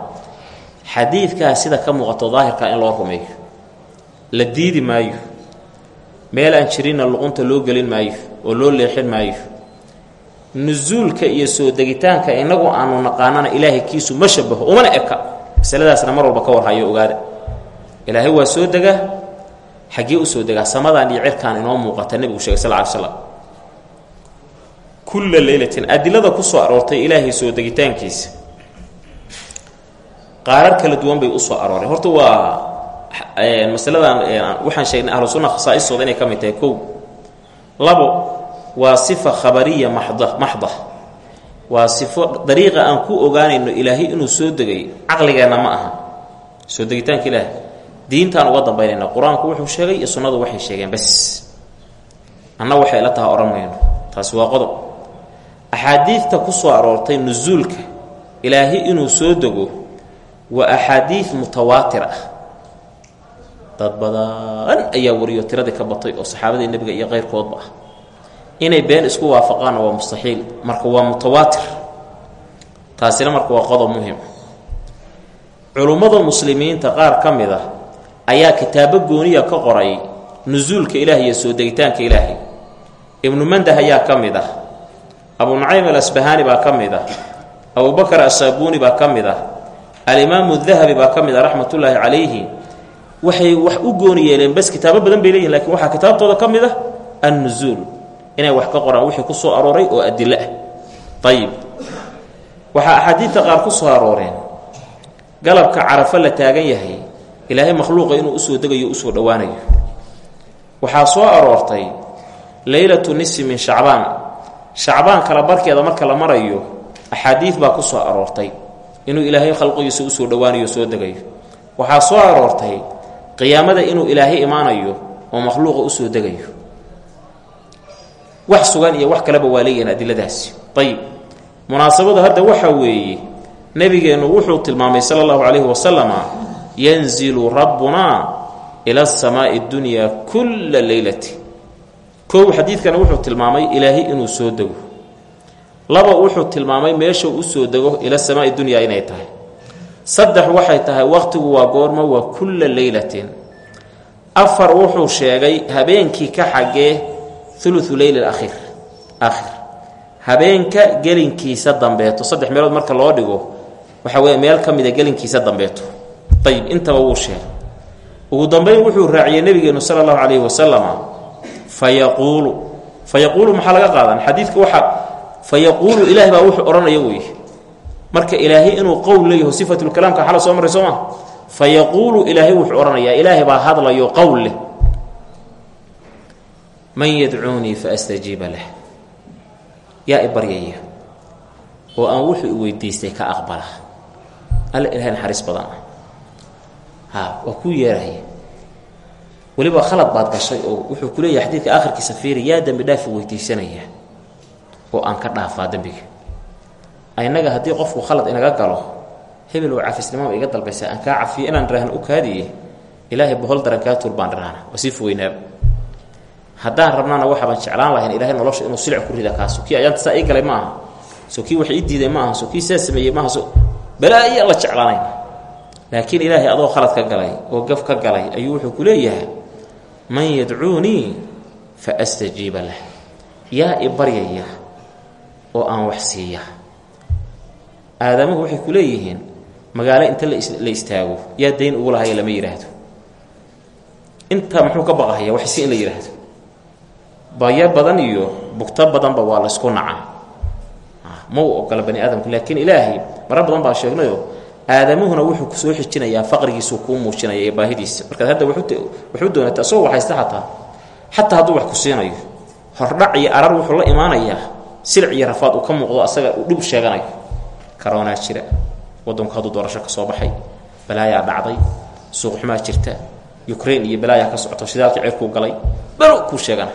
xadiidkaa sida ka muuqato daahirka in loo rumeeyo. La diidi maayo. Meel aan jirinna luqunta loo gelin maayo oo loo leexin maayo nusuulka iyo soo degitaanka inagu aanu naqaanana ilaahay kiisu ma shabaho umana eka. Masaladaasna mar walba ka warhayo ogaada ilaahay waa soo degaa xaggee u soo degaa samadan iyo cirkaan inoo muuqata nebigu sheegay sal ly slam kulla leylatin adilada ku soo aroortay ilaahay soo degitaankiisa. Qaarar kala duwan bay u soo horta waa masaladan waxaan sheegnay ahlu sunna khasaa'istooda inay ka mid tahay kow. Labo waa sifa khabariya maxda maxda. Waa sifo dariiqa aan ku ogaanayno ilaahay inuu soo degay caqligeenna ma aha. Soo degitaanka ilaahay diintaan uga dambaynayna qur'aanku wuxuu sheegay iyo sunnadu waxay sheegeen bas anna waxay la taha odhan mayno taasi waa qodob. Axaadiidta ku soo aroortay nusuulka ilaahay inuu soo dego waa axaadiid mutawaatir ah. Dad badan ayaa wariyo tiradii ka batay oo saxaabadii nebiga iyo keyrkoodba ah inay been isku waafaqaanna waa mustaxiil. Marka waa mutawaatir. Taasina marka waa qodob muhiim culummada muslimiinta qaar ka mid a ayaa kitaabo gooniya ka qoray nusuulka ilaahay iyo soo degitaanka ilaahay ibnu mandah ayaa ka mid ah. Abu nucaym alasbahaani baa ka mid ah. Abubakar asaabuuni baa ka mid ah. Alimaamu dahabi baa ka mid ah raxmatullaahi calayhi. Waxay wax u gooni yeeleen bas kitaabo badan bay leeyihiin lakiin waxaa kitaabtooda ka mid ah annusuul inay wax ka qoraan wixii ku soo arooray oo adilo ah. Ayib waxaa axaadiidta qaar ku soo arooreen. Galabka carafo la taagan yahay ilaahay makhluuqa inuu u soo degayo u soo dhowaanayo waxaa soo aroortay leylatu nisfi min shacbaan. Shacbaan kala barkeeda marka la marayo axaadiid baa ku soo aroortay. Inuu ilaahay khalqigiisa u soo dhowaanayo soo degayo. Waxaa soo aroortay qiyaamada inuu ilaahay imaanayo oo makhluuqa u soo degayo wax sugan iyo wax kaleba waa leeyihiin adiladaasi ayib munaasabadu hadda waxaa weeye nebigeennu wuxuu tilmaamay sala allahu calayhi wasalama yanzilu rabbunaa ila asamaa'i dunyaa kulla leylati kow xadiidkana wuxuu tilmaamay ilaahay inuu soo dego. Laba wuxuu tilmaamay meesha u soo dego ila samaa'i dunyaa inay tahay. Saddex waxay tahay waqtigu waa goormo waa kulla leylatin afar wuxuu sheegay habeenkii ka xaggee uluثu leyl akhir akhir. Habeenka gelinkiisa dambeeto saddex meelood marka loo dhigo waxa weeye meel ka mida gelinkiisa dambeeto. Ayib intaba wuu sheegay. Ugu dambeyn wuxuu raaciyey nabigeenu sala allahu calayhi wasalama fa yaquulu fa yaquulu maxaa laga qaadan? Xadiidka waxa fa yaquulu ilaah baa wuxuu odhanaya wey marka ilaahay inuu qowl leeyaho sifatulkalaamka xala soo marray soo maa fa yaquulu ilaahay wuxuu odhanayaa ilaahay baa hadlayo qowl leh man yadcuunii fa astajiiba lah. Yaa i baryaya oo aan wuxuu ka aqbala. Alla ilahay naxariis badan. Ah ha waa kuu weliba khalad baad gashay oo wuxuu ku leeyahay xadiidka aakhirkiisa fiiri yaa dembi dhaafi weydiisanaya oo aan ka dhaafaa dembiga innaga haddii qofku khalad inaga galo hebel oo cafisnimaba iga dalbaysa aan kaa cafiyo inaan dhiraahno u kaadiye ilaahay bohol daran kaa tuur baan haddaan rabnaana waxaabaan jeclaan lahayn ilahay nolosha inuu silic ku rida kaaso kii ayaanta saa ii galay ma aha so kii wax ii diiday ma aha so kii saa sameeyey maaha balaa iya la jeclaanayn. Laakiin ilaahay adoo khalad ka galay oo gaf ka galay ayuu wuxuu ku leeyahay man yadcuunii fa astajiiba lah. Yaa i baryaya oo aan wax siiya. Aadamuhu waxay ku leeyihiin magaalo inta la istaago yaa dayn ugu lahaya lama yidhaahdo intaa muxuu ka baqahaya waxsi in la yidhaahdo baya badan iyo bugto badanba waa la isku naca. Ma u ogola bani aadamku laakiin ilaahay marar badan sheegnayo aadamuhuna wuxuu ku soo xijinayaa faqrigiisuu kuu muujinaya baahidiisa. Markaad hadda wuxuu doonata isagoo waxaysta xataa xataa hadduu wax ku siinayo. Hordhac iyo arar wuxuu la imaanayaa silic iyo rafaad uu ka muuqdo asaga uu dhib sheeganayo. Karoonaa jira wadanku hadduu doorasho ka soo baxay balaayaa dhacday suuqxumaa jirta ukrain iyo balaayaa ka socoto shidaalkii cirkuu galay balo kuu sheegana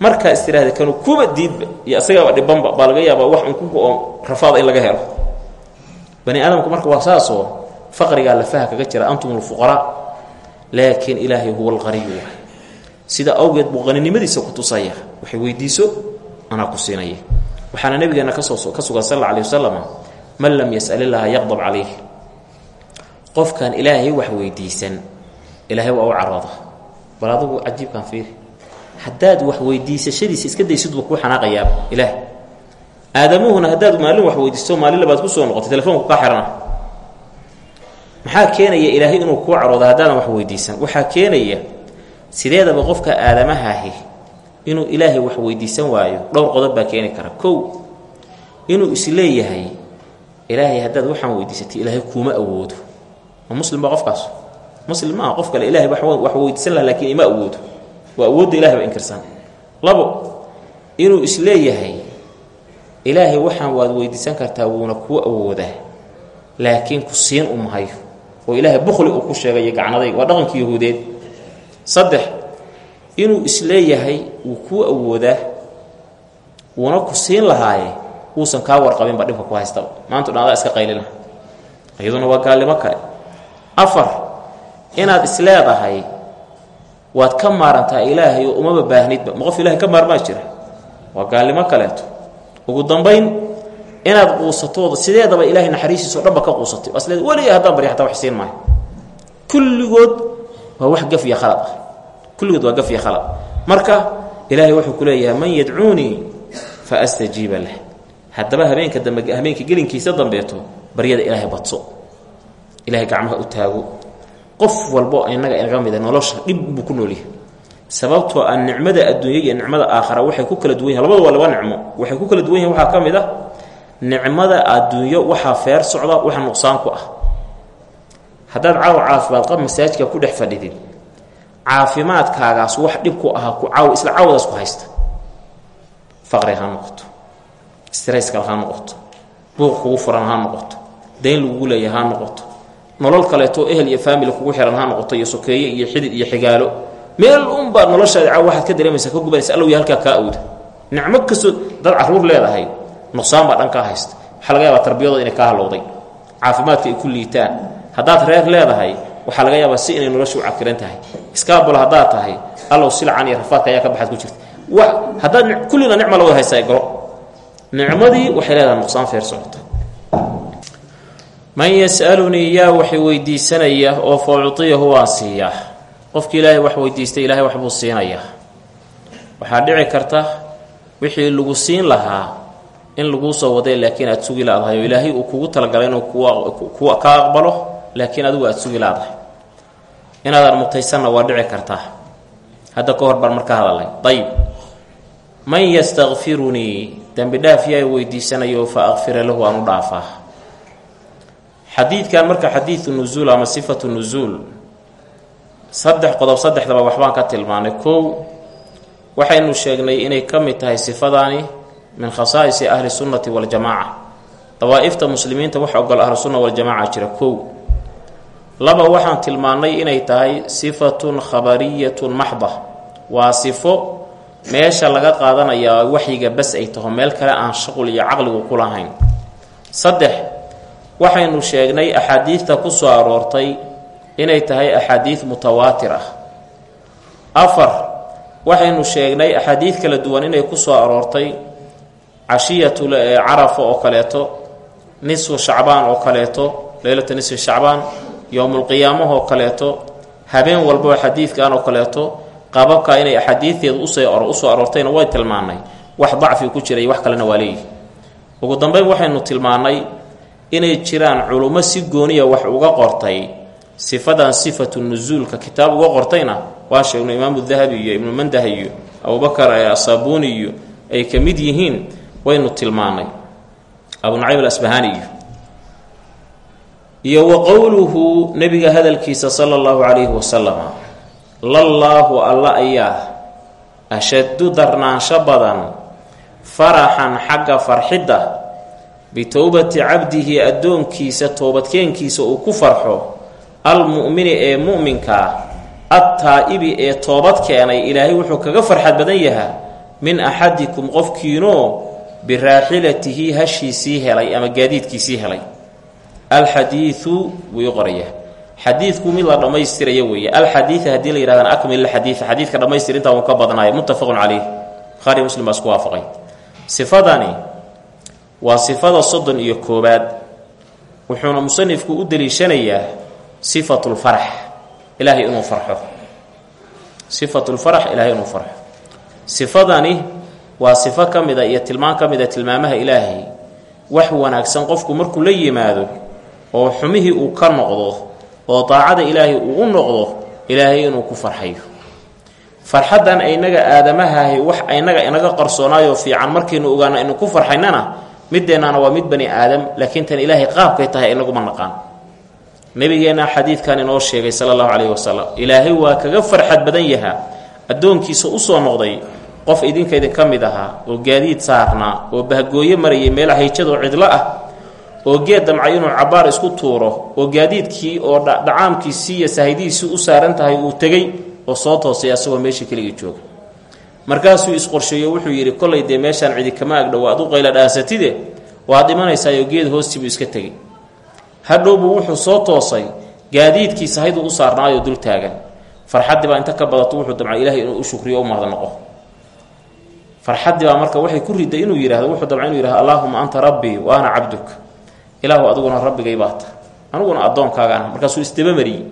markaa istiraahda kanu kuba diidba iyo asagaaba dhibanba baa laga yaabaa wax un ku go-o rafaada in laga helo. Bani aadamku marka waa saasoo faqrigaa lafaha kaga jira antum lfuqaraa laakiin ilaahay huwa alqaniyu waay sida awgeed buu ku tusaya. Waxay weydiiso anaa ku siinaya. Waxaana nabigeena ka soo ka sugan sal alla alih wasalam man lam yas'al illaaha yaqdab calayh qofkaan ilaahay wax weydiisan ilaahay waa u carooda bal adigu fiiri haddaad wax weydiisashadiisa iska daysidba kuu xanaaqayaa ilaah. Aadamuhuna haddaad maalin wax weydiisto maalin labaad ku soo noqotay telefoonku kaa xihana maxaa keenaya ilaahay inuu kuu carooda haddaadan wax weydiisan? Waxaa keenaya sideedaba qofka aadamahaahi inuu ilaahay wax weydiisan waayo dhowr qodob baa keeni kara. Kow inuu is leeyahay ilaahay haddaad waxaan weydiisatay ilaahay kuuma awoodo. Ma muslim baa qofkaas? Muslim maaha qof kale ilahay wax weydiisan laha lakiin ima awoodo waa awoodda ilahay ba inkirsan labo inuu is leeyahay ilaahay waxaan waad weydiisan kartaa wuuna kuu awoodaa. Laakiin ku siin u mahayo oo ilaahay bukhli uu ku sheegayo gacnaday waa dhaqanka yahuudeed saddex inuu is leeyahay wuu kuu awoodaa wuuna ku siin lahaaye uusan kaa warqabinba dhibka ku haystaba maanta dhan adaa iska qaylina. Iyaduna waa gaalnimo kale. Afar inaad isleedahay waad ka maarantaa ilaahay oo umaba baahnidba ma qof ilahay ka maarmaa jira? Waa gaalnimo kaleeto. Ugu dambayn inaad quusatooda sideedaba ilaahay naxariistiisao dhanba ka quusatay. Isleeda weliga haddaan barya hataa wax siin maayo. Kulligood waa wax gaf iyo khalad ah kulligood waa gaf iyo khalad marka ilaahay wuxuu ku leeyahay man yadcuunii fa astajiiba lah. Haddaba habeenka dambe habeenka gelinkiisa dambeeto baryada ilaahay badso. Ilaahay gacmaha u taago qof walbo inaga inaga mida nolosha dhib buu ku noolyahay sababtoo ah nicmada adduunya iyo nicmada aakhara waxay ku kala duwan yahin labada waa laba nicmo. Waxay ku kala duwan yahin waxaa ka mid ah nicmada adduunyo waxaa feer socda waxa nuqsaan ku ah. Haddaad caawa caafimaad qab masaajidka ku dhex fadhidid. Caafimaadkaagaas wax dhib ku ahaa ku caaw isla caawadaas ku haysta. Faqri ha noqoto. Strayskal ha noqoto. Buuq kugu furan ha noqoto. Dayn lagugu leeya ha noqoto nolol kaleeto ehel iyo faamili kugu xiran ha noqoto iyo sokeeye iyo xidid iyo xigaalo. Meel unbaa noloshaada caaw waxaad ka dareemaysaa ka gubanaysa allow ya halkaa kaa awda nicmo kastoo dad carruur leedahay nuqsaan baa dhan kaa haysta. Waxaa laga yaabaa tarbiyadooda inay kaa halowday caafimaadka ay ku liitaan. Haddaad reer leedahay waxaa laga yaabaa si inay nolosha u cakiran tahay. Iskaabul haddaad tahay allow silcan iyo rafaadka ayaa ka baxaad ku jirta. Haddaad kullina nicma la wada haysaa garo nicmadii waxay leedahay nuqsaan feer socota man yasalunii yaa waxay weydiisanaya oo fa uciyahu waan siiyaa qofkii ilaahay wax weydiistay ilaahay waxbuu siinayaa waxaa dhici karta wixii lagu siin lahaa in laguu soo waday laakiin aada sugi laadahay. Oo ilaahay uu kugu talagalay inuu ku ka aqbalo laakiin adigu aada sugi laadahay. Inaadan mutaysanna waa dhici kartaa hadda ka hor baan marka hadalay. Ayib man yastakfirunii dembi dhaaf yaa weydiisanayo fa aqfira lahu aan u dhaafaa xadiidkan marka xadiidu nusuul ama sifatu nusuul saddex qodob saddexdaba waxbaan ka tilmaanay. Kow waxaynu sheegnay inay ka mid tahay sifadaani min khasaa'isi ahli sunnati waljamaaca dawaa'ifta muslimiinta wax ogol ahlusunna waljamaaca jira. Kow laba waxaan tilmaannay inay tahay sifatun khabariyatun maxda waa sifo meesha laga qaadanayaa waxyiga bas ay taho meel kale aan shaqul iyo caqligu ku lahayn. Saddex waxaynu sheegnay axaadiidta ku soo aroortay inay tahay axaadiid mutawaatir ah. Afar waxaynu sheegnay axaadiid kala duwan inay ku soo aroortay cashiyatu carafa oo kaleeto nisfu shacbaan oo kaleeto leylata nisfi shacbaan yowmulqiyaamah oo kaleeto habeen walbao xadiidkan oo kaleeto qababka inay axaadiidteedu u soo aroortayna way tilmaanay. Wax dacfi ku jiray wax kalena waa leeyihi ugu dambeyn waxaynu tilmaannay inay jiraan culummo si gooniya wax uga qortay. Sifadan sifatu nusuulka kitaab uga qortayna waa sheegno imaamu dahabi iyo ibnu mandah iyo abubakar asaabuuni iyo ay ka mid yihiin waynu tilmaanay abu naciim alasbahani iyo. Iyo wa qowluhu nebiga hadalkiisa sala allahu calayhi wasalama lallaahu alla ayaa ashaddu darnaansho badan faraxan xagga farxidda bitowbati cabdihi addoonkiisa toobadkeenkiisa uu ku farxo almu'mini ee mu'minkaa attaa'ibi ee toobad keenay ilaahay wuxuu kaga farxad badan yahaa min axadikum qofkiinoo biraaxilatihi hashiisii helay ama gaadiidkiisii helay alxadiidu wuu qorayaa xadiidku mid la dhammaystiraya weeye alxadiida haddii la yihahdan akmil xadiida xadiidka dhammaystir intaa uu ka badnaayo muttafaqun caleyh buhaari muslim baa isku waafaqay sifadani waa sifada soddon iyo koobaad. Wuxuuna musanifku u deliishanayaa sifatulfarax ilaahay inuu farxo. Sifatulfarax ilaahay inuu farxo. Sifadani waa sifo ka mida iyo tilmaan ka mida tilmaamaha ilaahay. Wax wanaagsan qofku markuu la yimaado oo xumihii uu ka noqdo oo daacada ilaahay uu u noqdo ilaahay inuu ku farxayo. Farxaddan aynaga aadamahahay wax aynaga inaga qarsoonaayoo fiican markaynu ogaano aynu ku farxaynana middeennaana waa mid bani aadam laakiin tan ilaahay qaabkay tahay inaguma naqaan. Nabigeenna xadiidkan inoo sheegay sala allahu calayhi wasalam ilaahay waa kaga farxad badan yahaa addoonkiisa u soo noqday qof idinka idinka mid ahaa oo gaadiid saarnaa oo bahgooyo marayay meel hayjadoo cidlo ah oo geed damcay inuu cabbaar isku tuuro oo gaadiidkii oo dhacaamkiisii iyo sahaydihiisii u saaran tahay uu tegey oo soo toosay asagoo meeshii keligii jooga markaasuu isqorsheeyo wuxuu yidhi kollay dee meeshaan cidi kama agdhow aad u qayla dhaansatide waad dhimanaysaayoo geed hoostiibuu iska tegey. Hadhowbuu wuxuu soo toosay gaadiidkii sahayduu u saarnaayoo dul taagan. Farxaddii baa inta ka badato wuxuu damcay ilaahay inuu u shukriyo u mahadnaqo farxaddii baa marka waxay ku riday inuu yidhahdo wuxuu damcay inuu yihahdo allaahuma anta rabbii wa ana cabduk. Ilaahu adiguna rabbigay baata. Aniguna addoonkaaga ah markaasuu isdabamariyey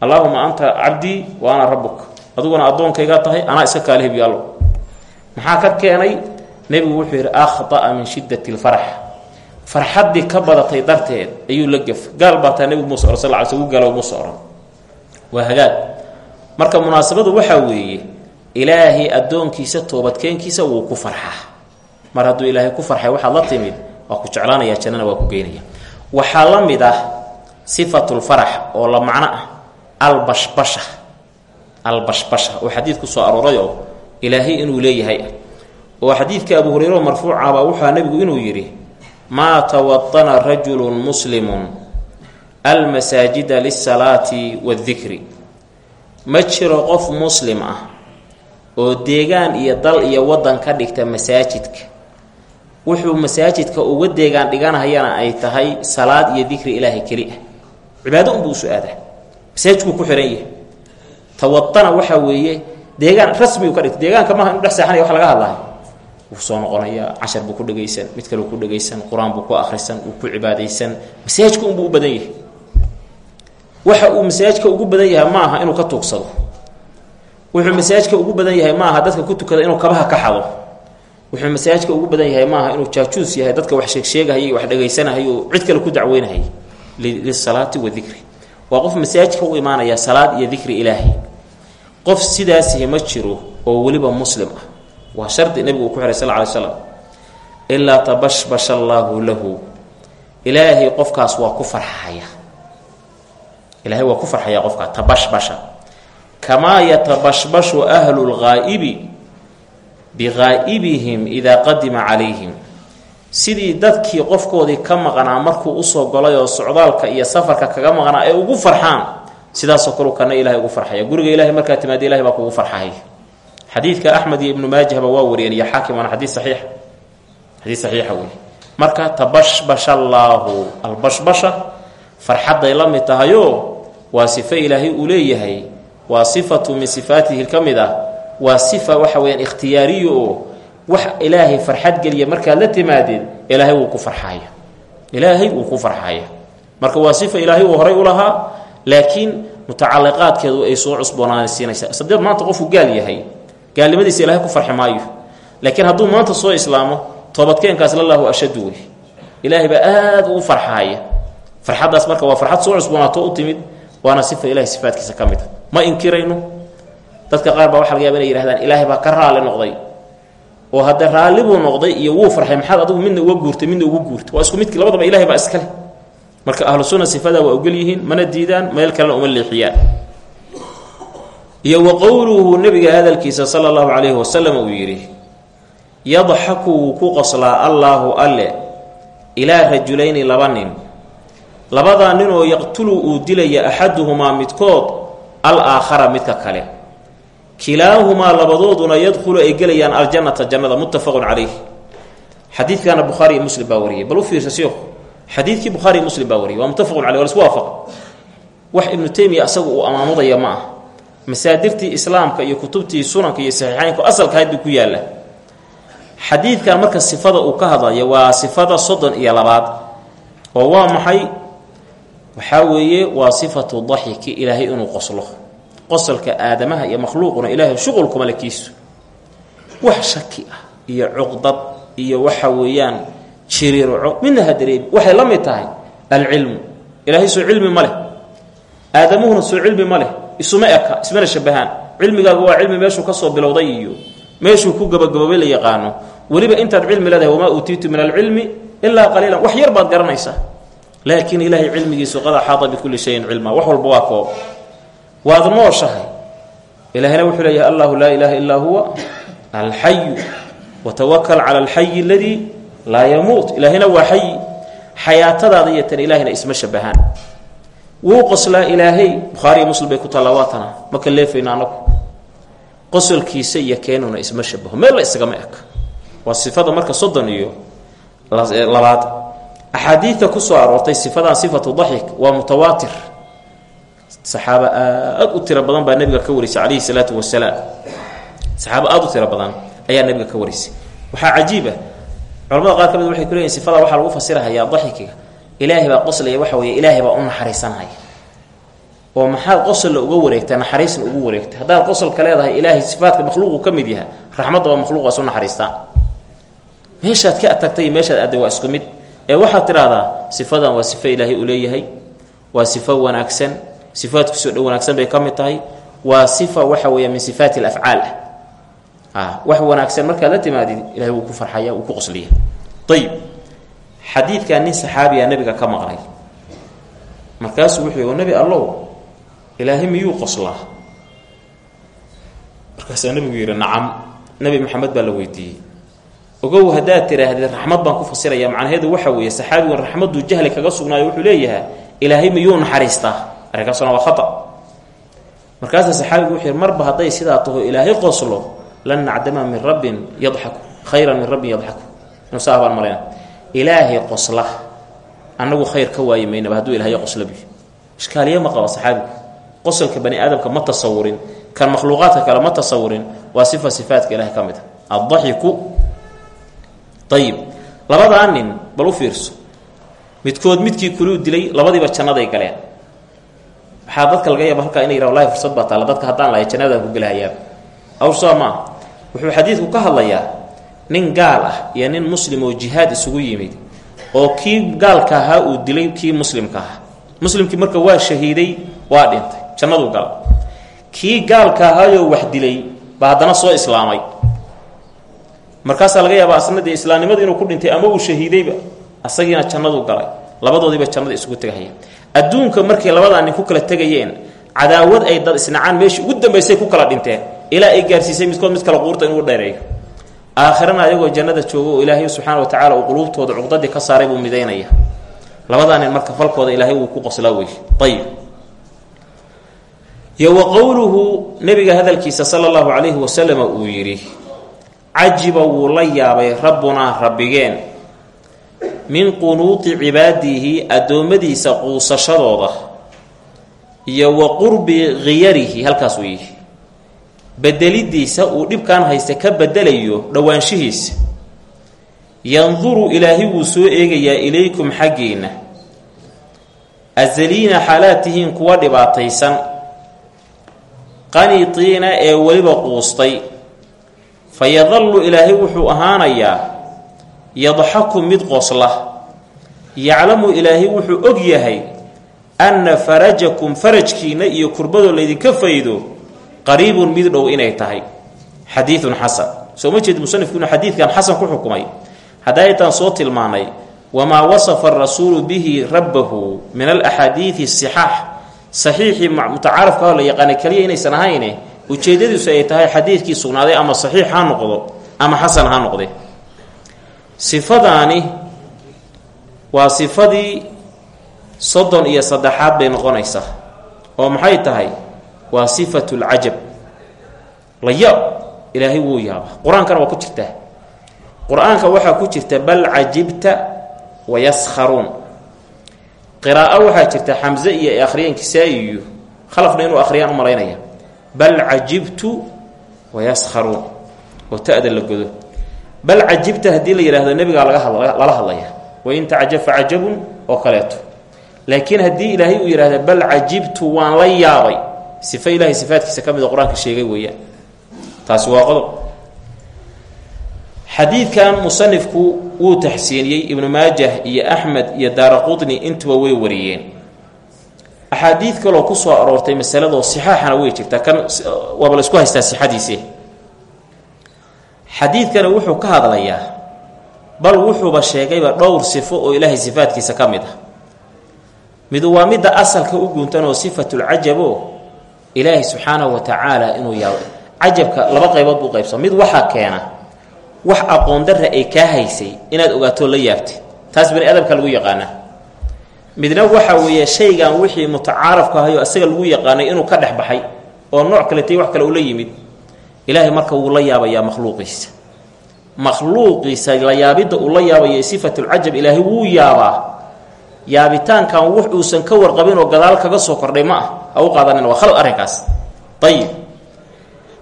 allaahuma anta cabdii wa ana rabbuk adiguna addoonkaygaa tahay anaa iska kaalehibiyo allo maxaa ka keenay? Nebigu wuxuu yidhi akhطa'a min shiddati اlfarax farxaddii ka badatay darteed ayuu la gef gaal baa taa nebigu muuse or sal ly sl gu gaalo muuse hagaag. Marka munaasabadu waxaa weeye ilaahay addoonkiisa toobadkeenkiisa wuu ku farxaa. Mar hadduu ilaahay ku farxay waxaad la timid waa ku jeclaanaya jannana waa ku geynaya waxaa la mid ah sifatulfarax oo la macno ah albashbasha albashbasha. Oo xadiid ku soo arooray oo ilaahay inuu leeyahay. Ah oo xadiidka abu hureyre marfuuca baa wuxua nebigu inuu yidhi maa tawadana rajulun muslimun almasaajida lisalaati waddikri ma jiro qof muslim ah oo deegaan iyo dal iyo waddan ka dhigta masaajidka. Wuxuu masaajidka uga deegaan dhiganayana ay tahay salaad iyo dikri ilaahay keli ah. Cibaado unbuu usu aadaa masaajidkuu ku xihan yahay tawadana waxaa weeye deegaan rasmigu ka dhigta deegaanka maaha inu dhex seexanaya wax laga hadlahay wuu soo noqonayaa cashar buu ku dhegaysan mid kale ku dhegaysan qur'aan buu ku akhrisan wuu ku cibaadaysan. Masaajidka unbuu u badan yahay. Waxa uu masaajidka ugu badan yahay ma aha inuu ka tuugsado. Wuxuu masaajidka ugu badan yahay ma aha dadka ku tukada inuu kabaha ka xado. Wuxuu masaajidka ugu badan yahay maaha inuu jaajuus yahay dadka wax sheegsheegahayy wax dhagaysanahay oo cid kale ku dacweynahay lisalaati wa dikri waa qof masaajidka u imaanaya salaad iyo dikri ilaahay qof sidaasihi ma jiro oo weliba muslim ah. Waa shardi nebigu uu ku xihay sal ly slam ilaa tabashbasha allaahu lahu. Ilaahay qofkaas waa ku farxaya. Ilaahay waa ku farxaya qofkaa tabashbasha. Kamaa yatabashbashu ahlu lghaa'ibi biqaa'ibihim idaa qadima calayhim sidii dadkii qofkoodii ka maqnaa markuu u soo golay oo socdaalka iyo safarka kaga maqnaa ay ugu farxaan sidaasoo kale kana ilahay ugu farxaya. Guriga ilahay markaa timaada ilahay baa kugu farxay xadiidka axmed iyo ibnu maajahba waa wariyeen iyo xaakim waana xadiid saxiix xadiid saxiixa wey marka tabashbasha allaahu albashbasha farxadday la mid tahayo waa sifo ilaahay uu leeyahay waa sifatu min sifaatihi ka mid ah waa sifa waxa weyaan ikhtiyaariyo oo wax ilaahay farxad geliya markaad la timaadeen ilaahay wuu ku farxaya ilaahay wuu ku farxaya marka waa sifa ilaahay uu horay u lahaa laakiin mutacaliqaadkeedu ay soo cusboonaansiinaysa sadeed maanta qofku gaal yahay gaalnimadiisa ilahay ku farxi maayo laakiin hadduu maanta soo islaamo toobadkeenkaas lallahu ashadu wey ilaahay baa aada ugu farxaaya. Farxaddaas marka waa farxad soo cusboonaato u timid waana sifa ilahay sifaadkiisa ka mid a ma inkirayno? Dadka qaar baa waxa laga yaba inay yihahdaan ilaahay baa ka raali noqday oo hadda raalli buu noqday iyo wuu farxay maxaad adigu midna uga guurtay midna ugu guurtay? Waa isku midkii labadaba ilahay baa iskale. Marka ahlu sunna sifadaa waa ogol yihiin mana diidaan meel kalena uma leexiyaan iyo wa qowluhu nabiga hadalkiisa sala allahu calayhi wasalam uu yidhi yadxaku wuu ku qoslaa allaahu alle ilaa rajulayni laba nin. Labadaa nin oo yaqtulu uu dilaya axaduhumaa midkood al aakhara midka kale kilaahumaa labadooduna yadkhulu ay gelayaan aljannata jannada muttafaqun calayh. Xadiidkana bukhaari iyo muslim baa wariyay bal u fiirsa sheikhu xadiidkii bukhaari muslim baa wariyay waa muttafaqun caleyh waa lasku waafaqa wax ibnu teymiya asagu uu amaamudaya ma ah masaadirtii islaamka iyo kutubtii sunanka iyo saxiixeynka asalka haddii ku yaalla. Xadiidkan marka sifada uu ka hadlaya waa sifada soddon iyo labaad. Oo waa maxay? Waxaa weeye waa sifatu daxiki ilaahay inuu qoslo qosolka aadamaha iyo makhluuquna ilaahay shuqulkuma la kiisu wax shaki ah iyo cuqdad iyo waxa weeyaan jiriirco midna ha dareemi waxay la mid tahay ilaahay soo cilmi ma leh. Aadamuhuna soo cilmi ma leh. Isuma eka waa cilmi meeshuu ka soo bilowday iyo meeshuu ku gabagaboobay la yaqaano. Weliba intaad cilmi leedahay wamaa uutiitu min alcilmi ilaa qaliilan. Wax yar baad garanaysaa. Laakiin ilaahay cilmigiisu qad axaata bikulli shayin cilmaa wax walba waa koob waad nooshahay. Ilaahayna wuxuu leeyahay allahu laa ilaaha illaa huwa alxayu watawakal cala alxayi aladii laa yamuut. Ilaahayna waa xayi xayaatadaada iyo tan ilaahayna isma shabahaan. Wuu qoslaa ilaahay bukhaariiyo muslim bay ku taallaa waatana ma ka leefayna anagu qosolkiisa iyo keenuna isma shabaho. Meel la isagama eka waa sifada marka soddon iyo labaad. Axaadiidta ku soo aroortay sifadan sifatu daxik waa mutawaatir saxaaba aad u tiro badan baa nabiga ka warisay calayhi salaatu wasalaam. Saxaaba aad u tiro badan ayaa nabiga ka warisay. Waxaa cajiib ah culamada qaar ka mid waxay ku leeyihiin sifada waxaa lagu fasirahayaa daxikiga. Ilaahay baa qoslaya waxa weeye ilaahay baa u naxariisanaya. Oo maxaad qosolla uga wareegtaa naxariisna ugu wareegta. Haddaad qosolka leedahay ilaahay sifaadka makhluuqu ka mid yaha raxmadda waa makhluuqaas u naxariistaan meeshaad ka tagtay meeshaad adday waa isku mid. Ee waxaad tidhaahdaa sifadan waa sifo ilaahay uu leeyahay waa sifo wanaagsan sifaadkiisoo dhan wanaagsan bay ka mid tahay. Waa sifa waxa weeya min sifaati alafcaal ah wax wanaagsan markaad la timaadid ilahay wuu ku farxaya wuu ku qosliya ayib xadiidkaa nin saxaabiya nabiga ka maqlay. Markaasuu wuxuu yhi nebi allow ilaahay miyuu qoslaa? Markaasaa nabigu yidhi nacam nebi maxamed baa la weydiiyey. Ogow haddaad tidhaahdid raxmad baan ku fasiraya. Macnaheedu waxa weeye saxaabigan raxmaduu jahli kaga sugnaayo wuxuu leeyahay ilaahay miyuu naxariistaa arrinkaasuna waa khata. Markaasaa saxaabigu wuxuu yidhi marba hadday sidaa taho ilaahay qoslo lan nacdama min rabbin yadxaku khayran min rabbin yadxaku inuu saa baan malayna qosla annagu khayr ka waayi maynaba hadduu ilaahay qoslabi ishkaaliye ma qaba saxaabigu. Qosolka bani aadamka ma tasawurin kan makhluuqaadka kale ma tasawurin waa sifa sifaatka ilahay ka mid a addaxiku ayib labadaa fiirso. Midkood midkii kuluu dilay labadiiba jannaday galeen waxaa dadka laga yaaba halkaa inay yidha wallahi fursad baa taalla dadka haddaan lahay jannadaan ku gelahayaa awrsaa maa wuxuu xadiidku ka hadlayaa nin gaal ah iyo nin muslim oo jihaad isugu yimid oo kii gaalka ahaa uu dilay kii muslimka ahaa. Muslimkii marka waa shahiiday waa dhintay. Jannaduu gala kii gaalka ahaayoo wax dilay baa haddana soo islaamay. Markaasaa laga yaabaa asna dee inuu ku dhintay ama uu shahiidayba asagiina jannaduu galay. Labadoodiiba jannada isugu tegahaya adduunka markay labadaa nin ku kala tegayeen cadaawad ay dad isnacaan meeshii ugu dambaysay ku kala dhinteen. Ilaa ay gaarsiisay midkood mid kale quurta inuu dheereeyo. Aakhirana ayagoo jannada joogo oo ilaahay subxaana wa tacaala uu quluubtooda cuqdadii ka saaray buu midaynaya labadaa nin marka falkooda ilaahay wuu ku qoslaa wey. Ayib iyo wa qowluhu nebiga hadalkiisa sala allahu calayhi wasalama uu yidhi cajiba wuu la yaabay rabbunaa rabbigeen min qunuuti cibaadihi addoommadiisa quusashadooda iyo wa qurbi khiyarihi halkaas uu yihi bedelidiisa uu dhibkan haysta ka bedelayo dhowaanshihiisa. Yanduru ilaahay wuu soo eegayaa ilaykum xaggiinna. Azaliina xaalaad kuwa dhibaataysan. Qaniitiina ee weliba quustay. Fa yadallu ilaahay wuxuu ahaanayaa yadxaku mid qosla. Yaclamu ilaahay wuxuu og yahay anna farajakum farajkiinna iyo kurbadoo laydinka faydo qariibun mid dhow inay tahay. Xadiidun xasan. Soo ma jeed musanifku inuu xadiidkan xasan ku xukumay? Haddaytaan soo tilmaanay wamaa wasafa arasuulu bihi rabbahu min alaxaadiidi asixaax saxiixii mutacaarafka oo la yaqaanay keliya inaysan ahayne ujeeddadiisu ay tahay xadiidkii sugnaaday ama saxiix ha noqdo ama xasan ha noqde sifadaani waa sifadii soddon iyo saddexaad bay noqonaysaa oo maxay tahay? Waa sifatu lcajab la yaab ilaahay wuu yaaba qur'aankana waa ku jirtaa qur'aanka waxaa ku jirta bal cajibta wayaskharuun qiraa'o waxaa jirta xamse iyo akhriyeen kisaa-i khalafna inuu akhriyaan u malaynaya bal cajibtu wayaskharuun oo ta-da la godo bal cajibta haddii la yidhaahdo nebigaa lala hadlaya. Wain tacjab fa cajabun oo kaleeto. Laakiin haddii ilaahay uu yidhahda bal cajibtu waan la yaabay. Sifo ilaahay sifaadkiisa ka mida qur'aanka sheegay weeyaan. Taasi waa qodob. Xadiidkan musanifku wuu taxsiiniyey ibnu maajah iyo axmed iyo daara qutni intuba way wariyeen. Axaadiid kaloo ku soo aroortay masaladoo sixaaxana way jirtaa. Kan waaba isku haystaa sixadiise xadiidkana wuxuu ka hadlayaa bal wuxuuba sheegayba dhowr sifo oo ilaahay sifaadkiisa ka mid ah. Midu waa midda asalka u guntanoo sifatulcajabo ilaahay subxaanahu wa tacaala inuu yaabo cajabka laba qaybood buu qaybsama mid waxaa keena wax aqoon darra ay kaa haysay inaad ogaatoo la yaabtay taas bani adamka lagu yaqaanaa. Midna waxa weeye shaygan wixii mutacaarafka ahayo isaga lagu yaqaanay inuu ka dhex baxay oo nooc kaletay wax kale ula yimid ilaahay marka wuu la yaabayaa makhluuqiisa. Makhluuqiisa la yaabidda uu la yaabaya sifatulcajab ilaahay wuu yaabaa. Yaabitaankan wux uusan ka warqabin oo gadaal kaga soo kordhay ma ah ha u qaadanin waa khalad arrinkaas. Ayib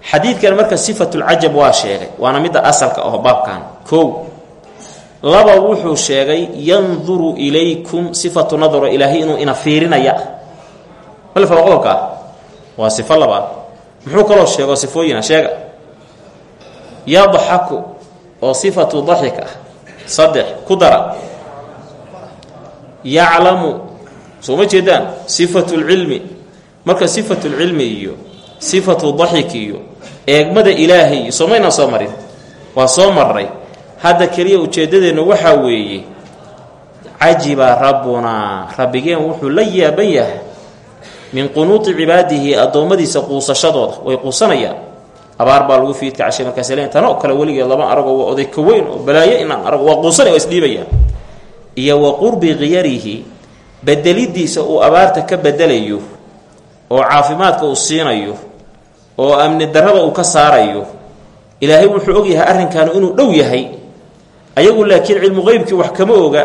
xadiidkan marka sifatulcajab waa sheegay. Waana midda asalka aho baabkan. Kow. Laba wuxuu sheegay yanduru ilaykum sifatu nadaro ilaahay inuu ina fiirinaya. Malfa ah waa sifo labaad muxuu kaloo sheego sifooyina? Sheega. Yadxaku oo sifatu daxik ah. Saddex ku dara. Yaclamu soo ma jeedaan? Sifatulcilmi marka sifatulcilmi iyo sifatu daxik iyo eegmada ilaahay iyo soomaynaan soo marin? Waa soo marray. Hadda keliya ujeeddadeennu waxaa weeye cajiba rabbunaa. Rabbigeen wuxuu la yaaban yahay min qunuuti cibaadihi addoommadiisa quusashadooda. Way quusanayaan. Abaar baa lagu fiidka cashay markaas len tanoo kale weligeed lama arago waa oday ka weyn oo balaayo inaan arago. Waa quusanay waa isdhiibayaan. Iyo wa qurbi khiyarihi bedelidiisa uu abaarta ka bedelayo oo caafimaadka uu siinayo oo amni darrada uu ka saarayo ilaahay wuxuu og yahay arrinkan inuu dhow yahay. Ayagu laakiin cilmu qeybkii wax kama oga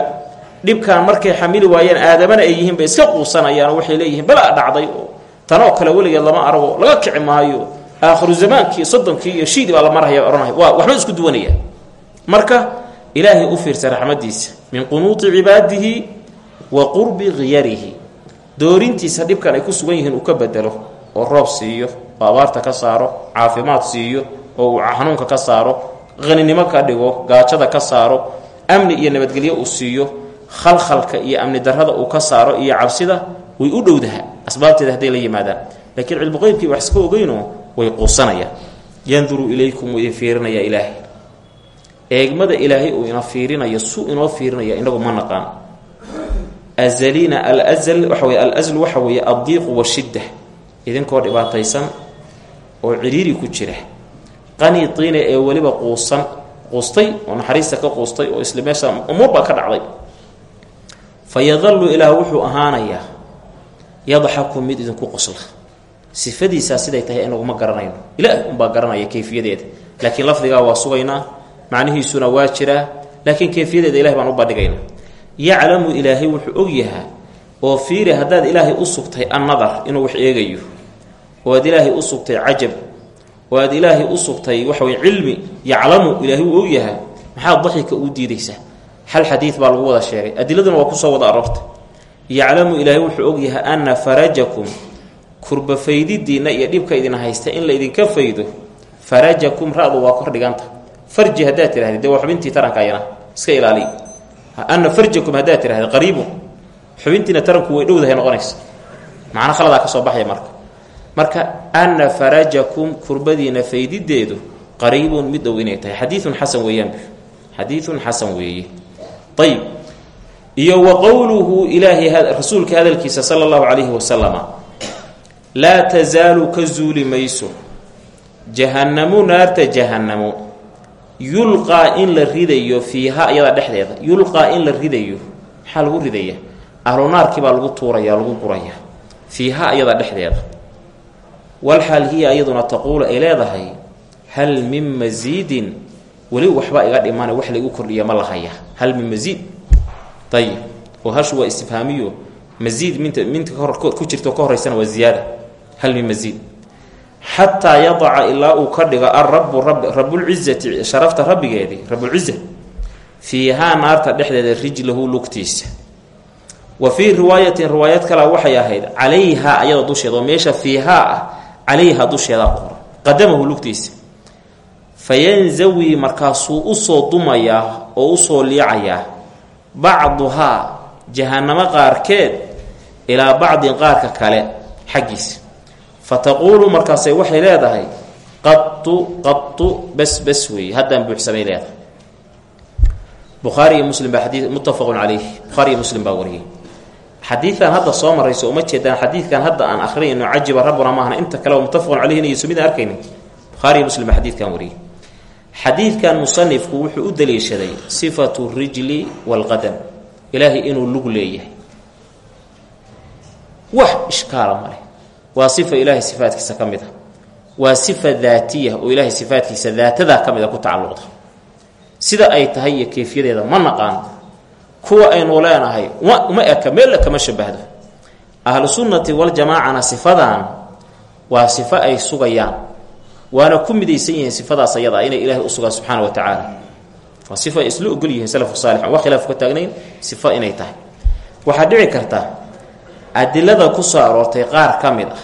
dhibkan markay xamili waayeen aadamana ay yihiin bay iska quusanayaan oo waxay leeyihiin balaa dhacday oo tanoo kale weligeed lama arago laga kici maayo aakhiru zamaankii soddonkii iyo shiidi baa la marhaya ohanaya waa waxba isku duwanaya marka ilaahay u fiirsa raxmadiisa min qunuuti cibaadihi wa qurbi khiyarihi doorintiisa dhibkan ay ku sugan yihiin uu ka bedelo oo roob siiyo oo abaarta ka saaro caafimaad siiyo oo uu xanuunka ka saaro qaninimo ka dhigo gaajada ka saaro amni iyo nabadgelyo uu siiyo khalkhalka iyo amni darrada uu ka saaro iyo cabsida way u dhowdaha. Asbaabteeda hadday la yimaadaan. Laakiin cilmuqeybkii wax iska ogeyno way quusanayaan yanduru ilaykum wuu idin fiirinayaa ilaahay. Eegmada ilaahay uu ina fiirinayo su inoo fiirinaya inagu ma naqaan. Azaliina alazl waxa wey alazlu waxa weeye addiiqu washidda idinkoo dhibaataysan oo cidhiiri ku jira. Qaniitiina ee weliba quusan quustay oo naxariista ka quustay oo isla meesha umuur baa ka dhacday fa yadalu ilaah wuxuu ahaanayaa yadxaku mid idinku qosla. Sifadiisaa siday tahay inaguma garanayno ilaah unbaa garanaya kayfiyadeeda. Laakiin lafdigaa waa sugaynaa macnihiisuna waa jiraa laakiin kayfiyadeeda ilahay baan u bandhigayna yaclamu ilaahay wuxuu og yahaa oo fiiri haddaad ilaahay u sugtay annadar inuu wax eegayo oo aad ilaahay u sugtay cajab oo aad ilaahay u sugtay waxawey cilmi yaclamu ilaahay wuu og yahaa maxaad daxika uu diidaysaa hal xadiid baa lagu wada sheegay. Adiladuna waa ku soo wada aroortay. Yaclamu ilaahay wuxuu og yahaa anna farajakum kurba faydidiinna iyo dhibka idin haysta in la idinka faydo farajakum ra-du waa kor dhiganta farji haddaad tirahda dee waa xubintii taranka ayana iska ilaaliy ana farjakum haddaad tirahda qariibun xubintiina taranku way dhowdahay noqonaysa. Macna khaladaa ka soo baxaya marka. Marka ana farajakum kurbadiina faydideedu qariibun mid dhow inay tahay. Xadiiun xasan weeyaan. Xadiiun xasan weeye ayib iyo wa qowluhu ilaahay rasuulka hadalkiisa sala allahu calayhi wasalama laa tasaalu ka zuuli mayso. Jahannamu naarta jahanamo yulqaa in la ridayo fiiha iyada dhexdeeda. Yulqaa in la ridayo. Maxaa lagu ridaya? Ahlu naarkii baa lagu tuuraya lagu guraya. Fiiha iyada dhexdeeda. Walxaal hiya iyaduna taquulu ay leedahay hal min masiidin weli waxba iga dhimana wax laigu kordhiya ma lahaya. Hal min masiid ayib oo hashu waa istifhaamiyo? Masiid minta minta ku jirto ka horeysana waa ziyaada. Hal min masiid xataa yadaca ilaa uu ka dhigo alrabu rabulcizati sharafta rabbigeedii rabulciza fiihaa naarta dhexdeeda rijlahu lugtiisa. Wa fii riwaayatin riwaayad kale waxay ahayd calayhaa ayada dusheeda oo meesha fiihaa ah calayha dusheeda qadamahu lugtiisa fayanzawi markaasuu u soo dumayaa oo u soo liicayaa bacduhaa jahanamo qaarkeed ilaa bacdin qaarka kale xaggiisa. Fataquulu markaasay waxay leedahay qatu qatu bas bas weeye haddaan buuxsamay leedahay. Muslim baa xadii muttafaqun caleyh bukhaari iyo muslim baa wariyey. Xadiidan hadda soo marayso uma jeedaan xadiidkan hadda aan akrinayno cajiba rabbuna maahna inta kale muttafaqun caleyhin iyo sumidaan arkaynin. Bukhaari muslim baa xadiidkan wariyey xadiidkan musanifku wuxuu u daliishaday sifatu rijli waalqadam ilaahay inuu lug leeyahay. Wax ishkaala maleh waa sifa ilaahay sifaadkiisa ka mid a waa sifa daatiya oo ilaahay sifaadkiisa daatadaa ka mid a ku tacalluqda. Sida ay tahay iyo kayfiyadeeda ma naqaan. Kuwa aynu leenahay uma eka meella kama shabahdo. Ahlu sunnati waljamaacana sifadan waa sifo ay sugayaan waana ku midaysan yihiin sifadaas ayada inay ilaahay u sugaan subxaana wa tacaala. Waa sifo ay isla ogol yihiin salafu saalix aan wax khilaaf ka taagnayn sifo inay tahay. Waxaa dhici karta adilada ku soo aroortay qaar ka mid ah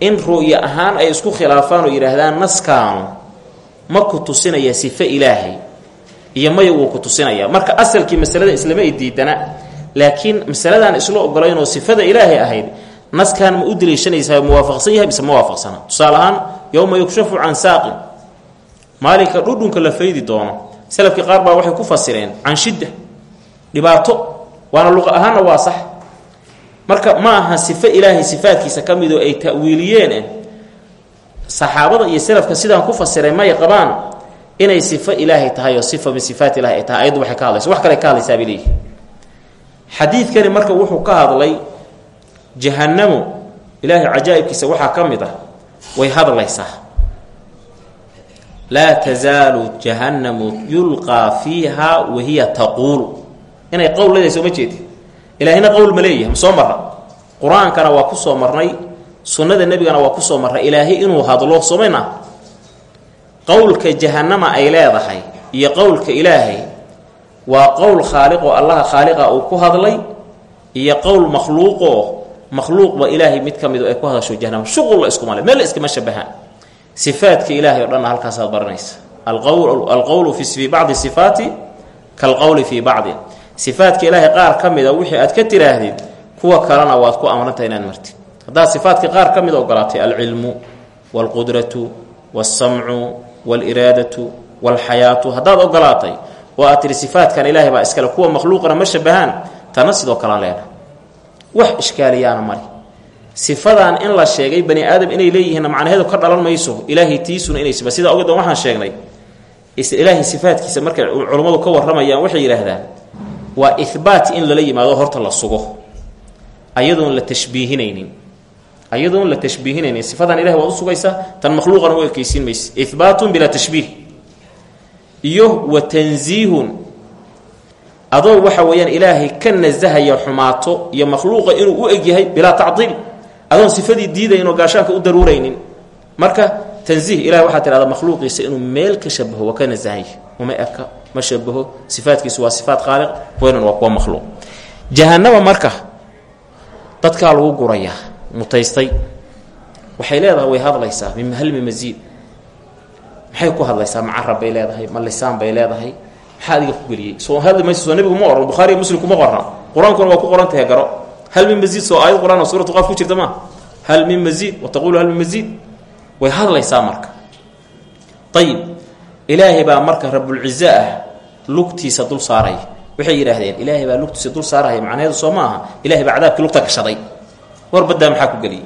in ru'yo ahaan ay isku khilaafaan oo yidhaahdaan naskaanu ma ku tusinaya sifo ilaahay iyo maya wuu ku tusinaya. Marka asalkii masalada islama ay diidana laakiin masaladaan isla ogolaynoo sifada ilaahay ahayd naskan ma u daliishanaysaa muwaafaqsan yahay mise ma waafaqsana yowma yukshafu can saaqin. Maalinka dhudhunka la faydi doono salafkii qaar baa waxay ku fasireen can shidda dhibaato waana luqa ahaanna waa sax. Marka ma aha sifo ilaahay sifaadkiisa ka midoo ay ta'wiiliyeen saxaabada iyo salafka sidaan ku fasiray may qabaan inay sifo ilaahay tahay oo sifa min sifaat ilahi ay tahay ayaddu waxay wax kale ka hadlaysaa bay leeyihi xadiidkani marka wuxuu ka hadlay jahannamo ilaahay cajaa'ibkiisa waxaa ka mid ah way hadlaysaa. Laa tasaalu jahannamu yulqaa fiiha wahiya taquulu. Inay qowl leedayso ma jeedi. Ilaahina qowl ma leeyahay ma soo marra. Qur'aankana waa ku soo marnay sunnada nebigana waa ku soo marray ilaahay inuu hadlo somayna qowlka jahannama ay leedahay iyo qowlka ilaahay waa qowl khaaliqoo allaha khaaliqa uu ku hadlay iyo qowl makhluuqoo makhluuqba ilaahay mid ka midu ay ku hadasho jahanama shuqul la iskuma le meel iskama shabahaan. Sifaadka ilaahay o dhanna halkaasaad baranaysa. Alqowlu fii bacdi sifaati kalqowli fii bacdi. Sifaatka ilaahay qaar ka wixii aad ka tiraahdid kuwa kalena waad ku amranta inaad martid. Haddaad sifaatka qaar ka mida ogolaatay alcilmu waalqudratu walsamcu waaliraadatu waalxayaatu haddaad ogolaatay oo aad tihi sifaatkan ilaahay baa iskale kuwa makhluuqana ma shabahaan tana sidoo kalaan leena wax ishkaaliyaana mari. Sifadan in la sheegay bani aadam inay leeyihiinna macnaheedu ka dhalan mayso ilaahay tiisuna inay sifa sida ogeed waxaan sheegnay ilaahay sifaatkiisa markay culummadu ka warramayaan waxay yidhaahdaan waa ihbaat in lala yimaado horta la sugo. Ayadoon la tashbiihinaynin. Ayadoon la tashbiihinaynin. Sifadan ilahay waad u tan makhluuqana u ekaysiin mayse ihbaatun bilaa tashbiih. Iyo wa tansiihun adoo waxa weeyaan ilaahay ka nasahaya xumaato iyo makhluuqa inuu u egyahay bilaa tacdiil adoon sifadii diidaynoo gaashaanka u daruuraynin. Marka tansiih ilahay waxaa tidhahda makhluuqiisa inuu meel ka shabaho waa ka nasahaya uma eka ma shabaho sifaadkiisu waa sifaat khaaliq weynan waa kuwa makhluuq. Jahanaba marka dadkaa lagu gurayaa mutaystay. Waxay leedahay way hadlaysaa hal mi masiid maxay ku hadlaysaa? Macarab bay leedahay ma lisaan bay leedahay maxaa adiga ku geliyey. Soo hadli mayso soo nebigu ma oran muslim kuma qorna qur'aankuna waa ku qoran tahay garo. Hal min masiid soo aayad qur'aan oo suuratu qaaf ku jirta maa hal min masiid wa taqulu hal min masiid way hadlaysaa marka. Ayib ilaahay baa marka rabulciza ah lugtiisa dul saaraya waxay yidhaahdeen ilaahay baa lugtiisa dul saaraya macnaheedu soo ma aha? Ilahay baa cadaabkii lugta war baddaa maxaa ku geliyey?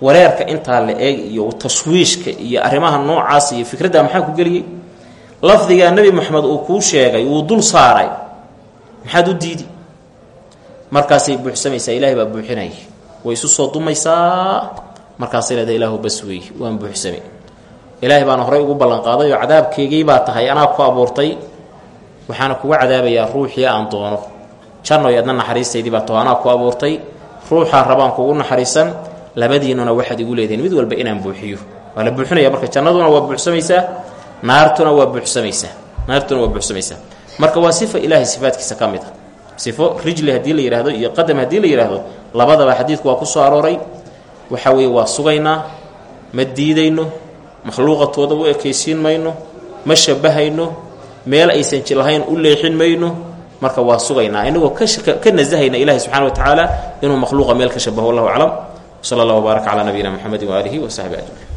Wareerka intaa la eeg iyo tashwiishka iyo arrimaha noocaas iyo fikradda maxaa ku geliyey lafdigaa nebi moxamed uu kuu sheegay wuu dul saaray. Maxaad u diidi? Markaasay buuxsamaysaa ilaahay baa buuxinaya way isu soo dumaysaa. Markaasay leedahay ilaahu bas waan buuxsamay. Ilaahay baana horey ugu ballanqaaday oo cadaabkeygii baa tahay anaa ku abuurtay. Waxaana kuga cadaabayaa ruuxii aan doono. Jannoy adna naxariistaydii baa taho ku abuurtay. Ruuxaa rabaan kugu naxariisan labadiinuna waxaad igu leedihiin mid walba inaan buuxiyo. Waa buuxinaya marka jannaduna waa buuxsamaysaa naartuna waa buuxsamaysaa. Naartuna waa buuxsamaysaa. Marka waa sifa ilaahay sifaadkiisa ka mid a sifo rijli haddii la yidhaahdo iyo qadam haddii la yidhaahdo labadaba xadiidku waa ku soo arooray. Waxa weeye waa sugaynaa ma diidayno makhluuqatooda u ekaysiin mayno ma shabahayno meel aysan lahayn u leexin mayno. Marka waa sugaynaa. Inagoo ka nasahayna ilahi subxana wa tacaala inuu makhluuqa meel ka shabaho wallahu aclam. Sala allah wbaarak calaa nabiyina mxamedi waaalihi wa saxbi ajmaciin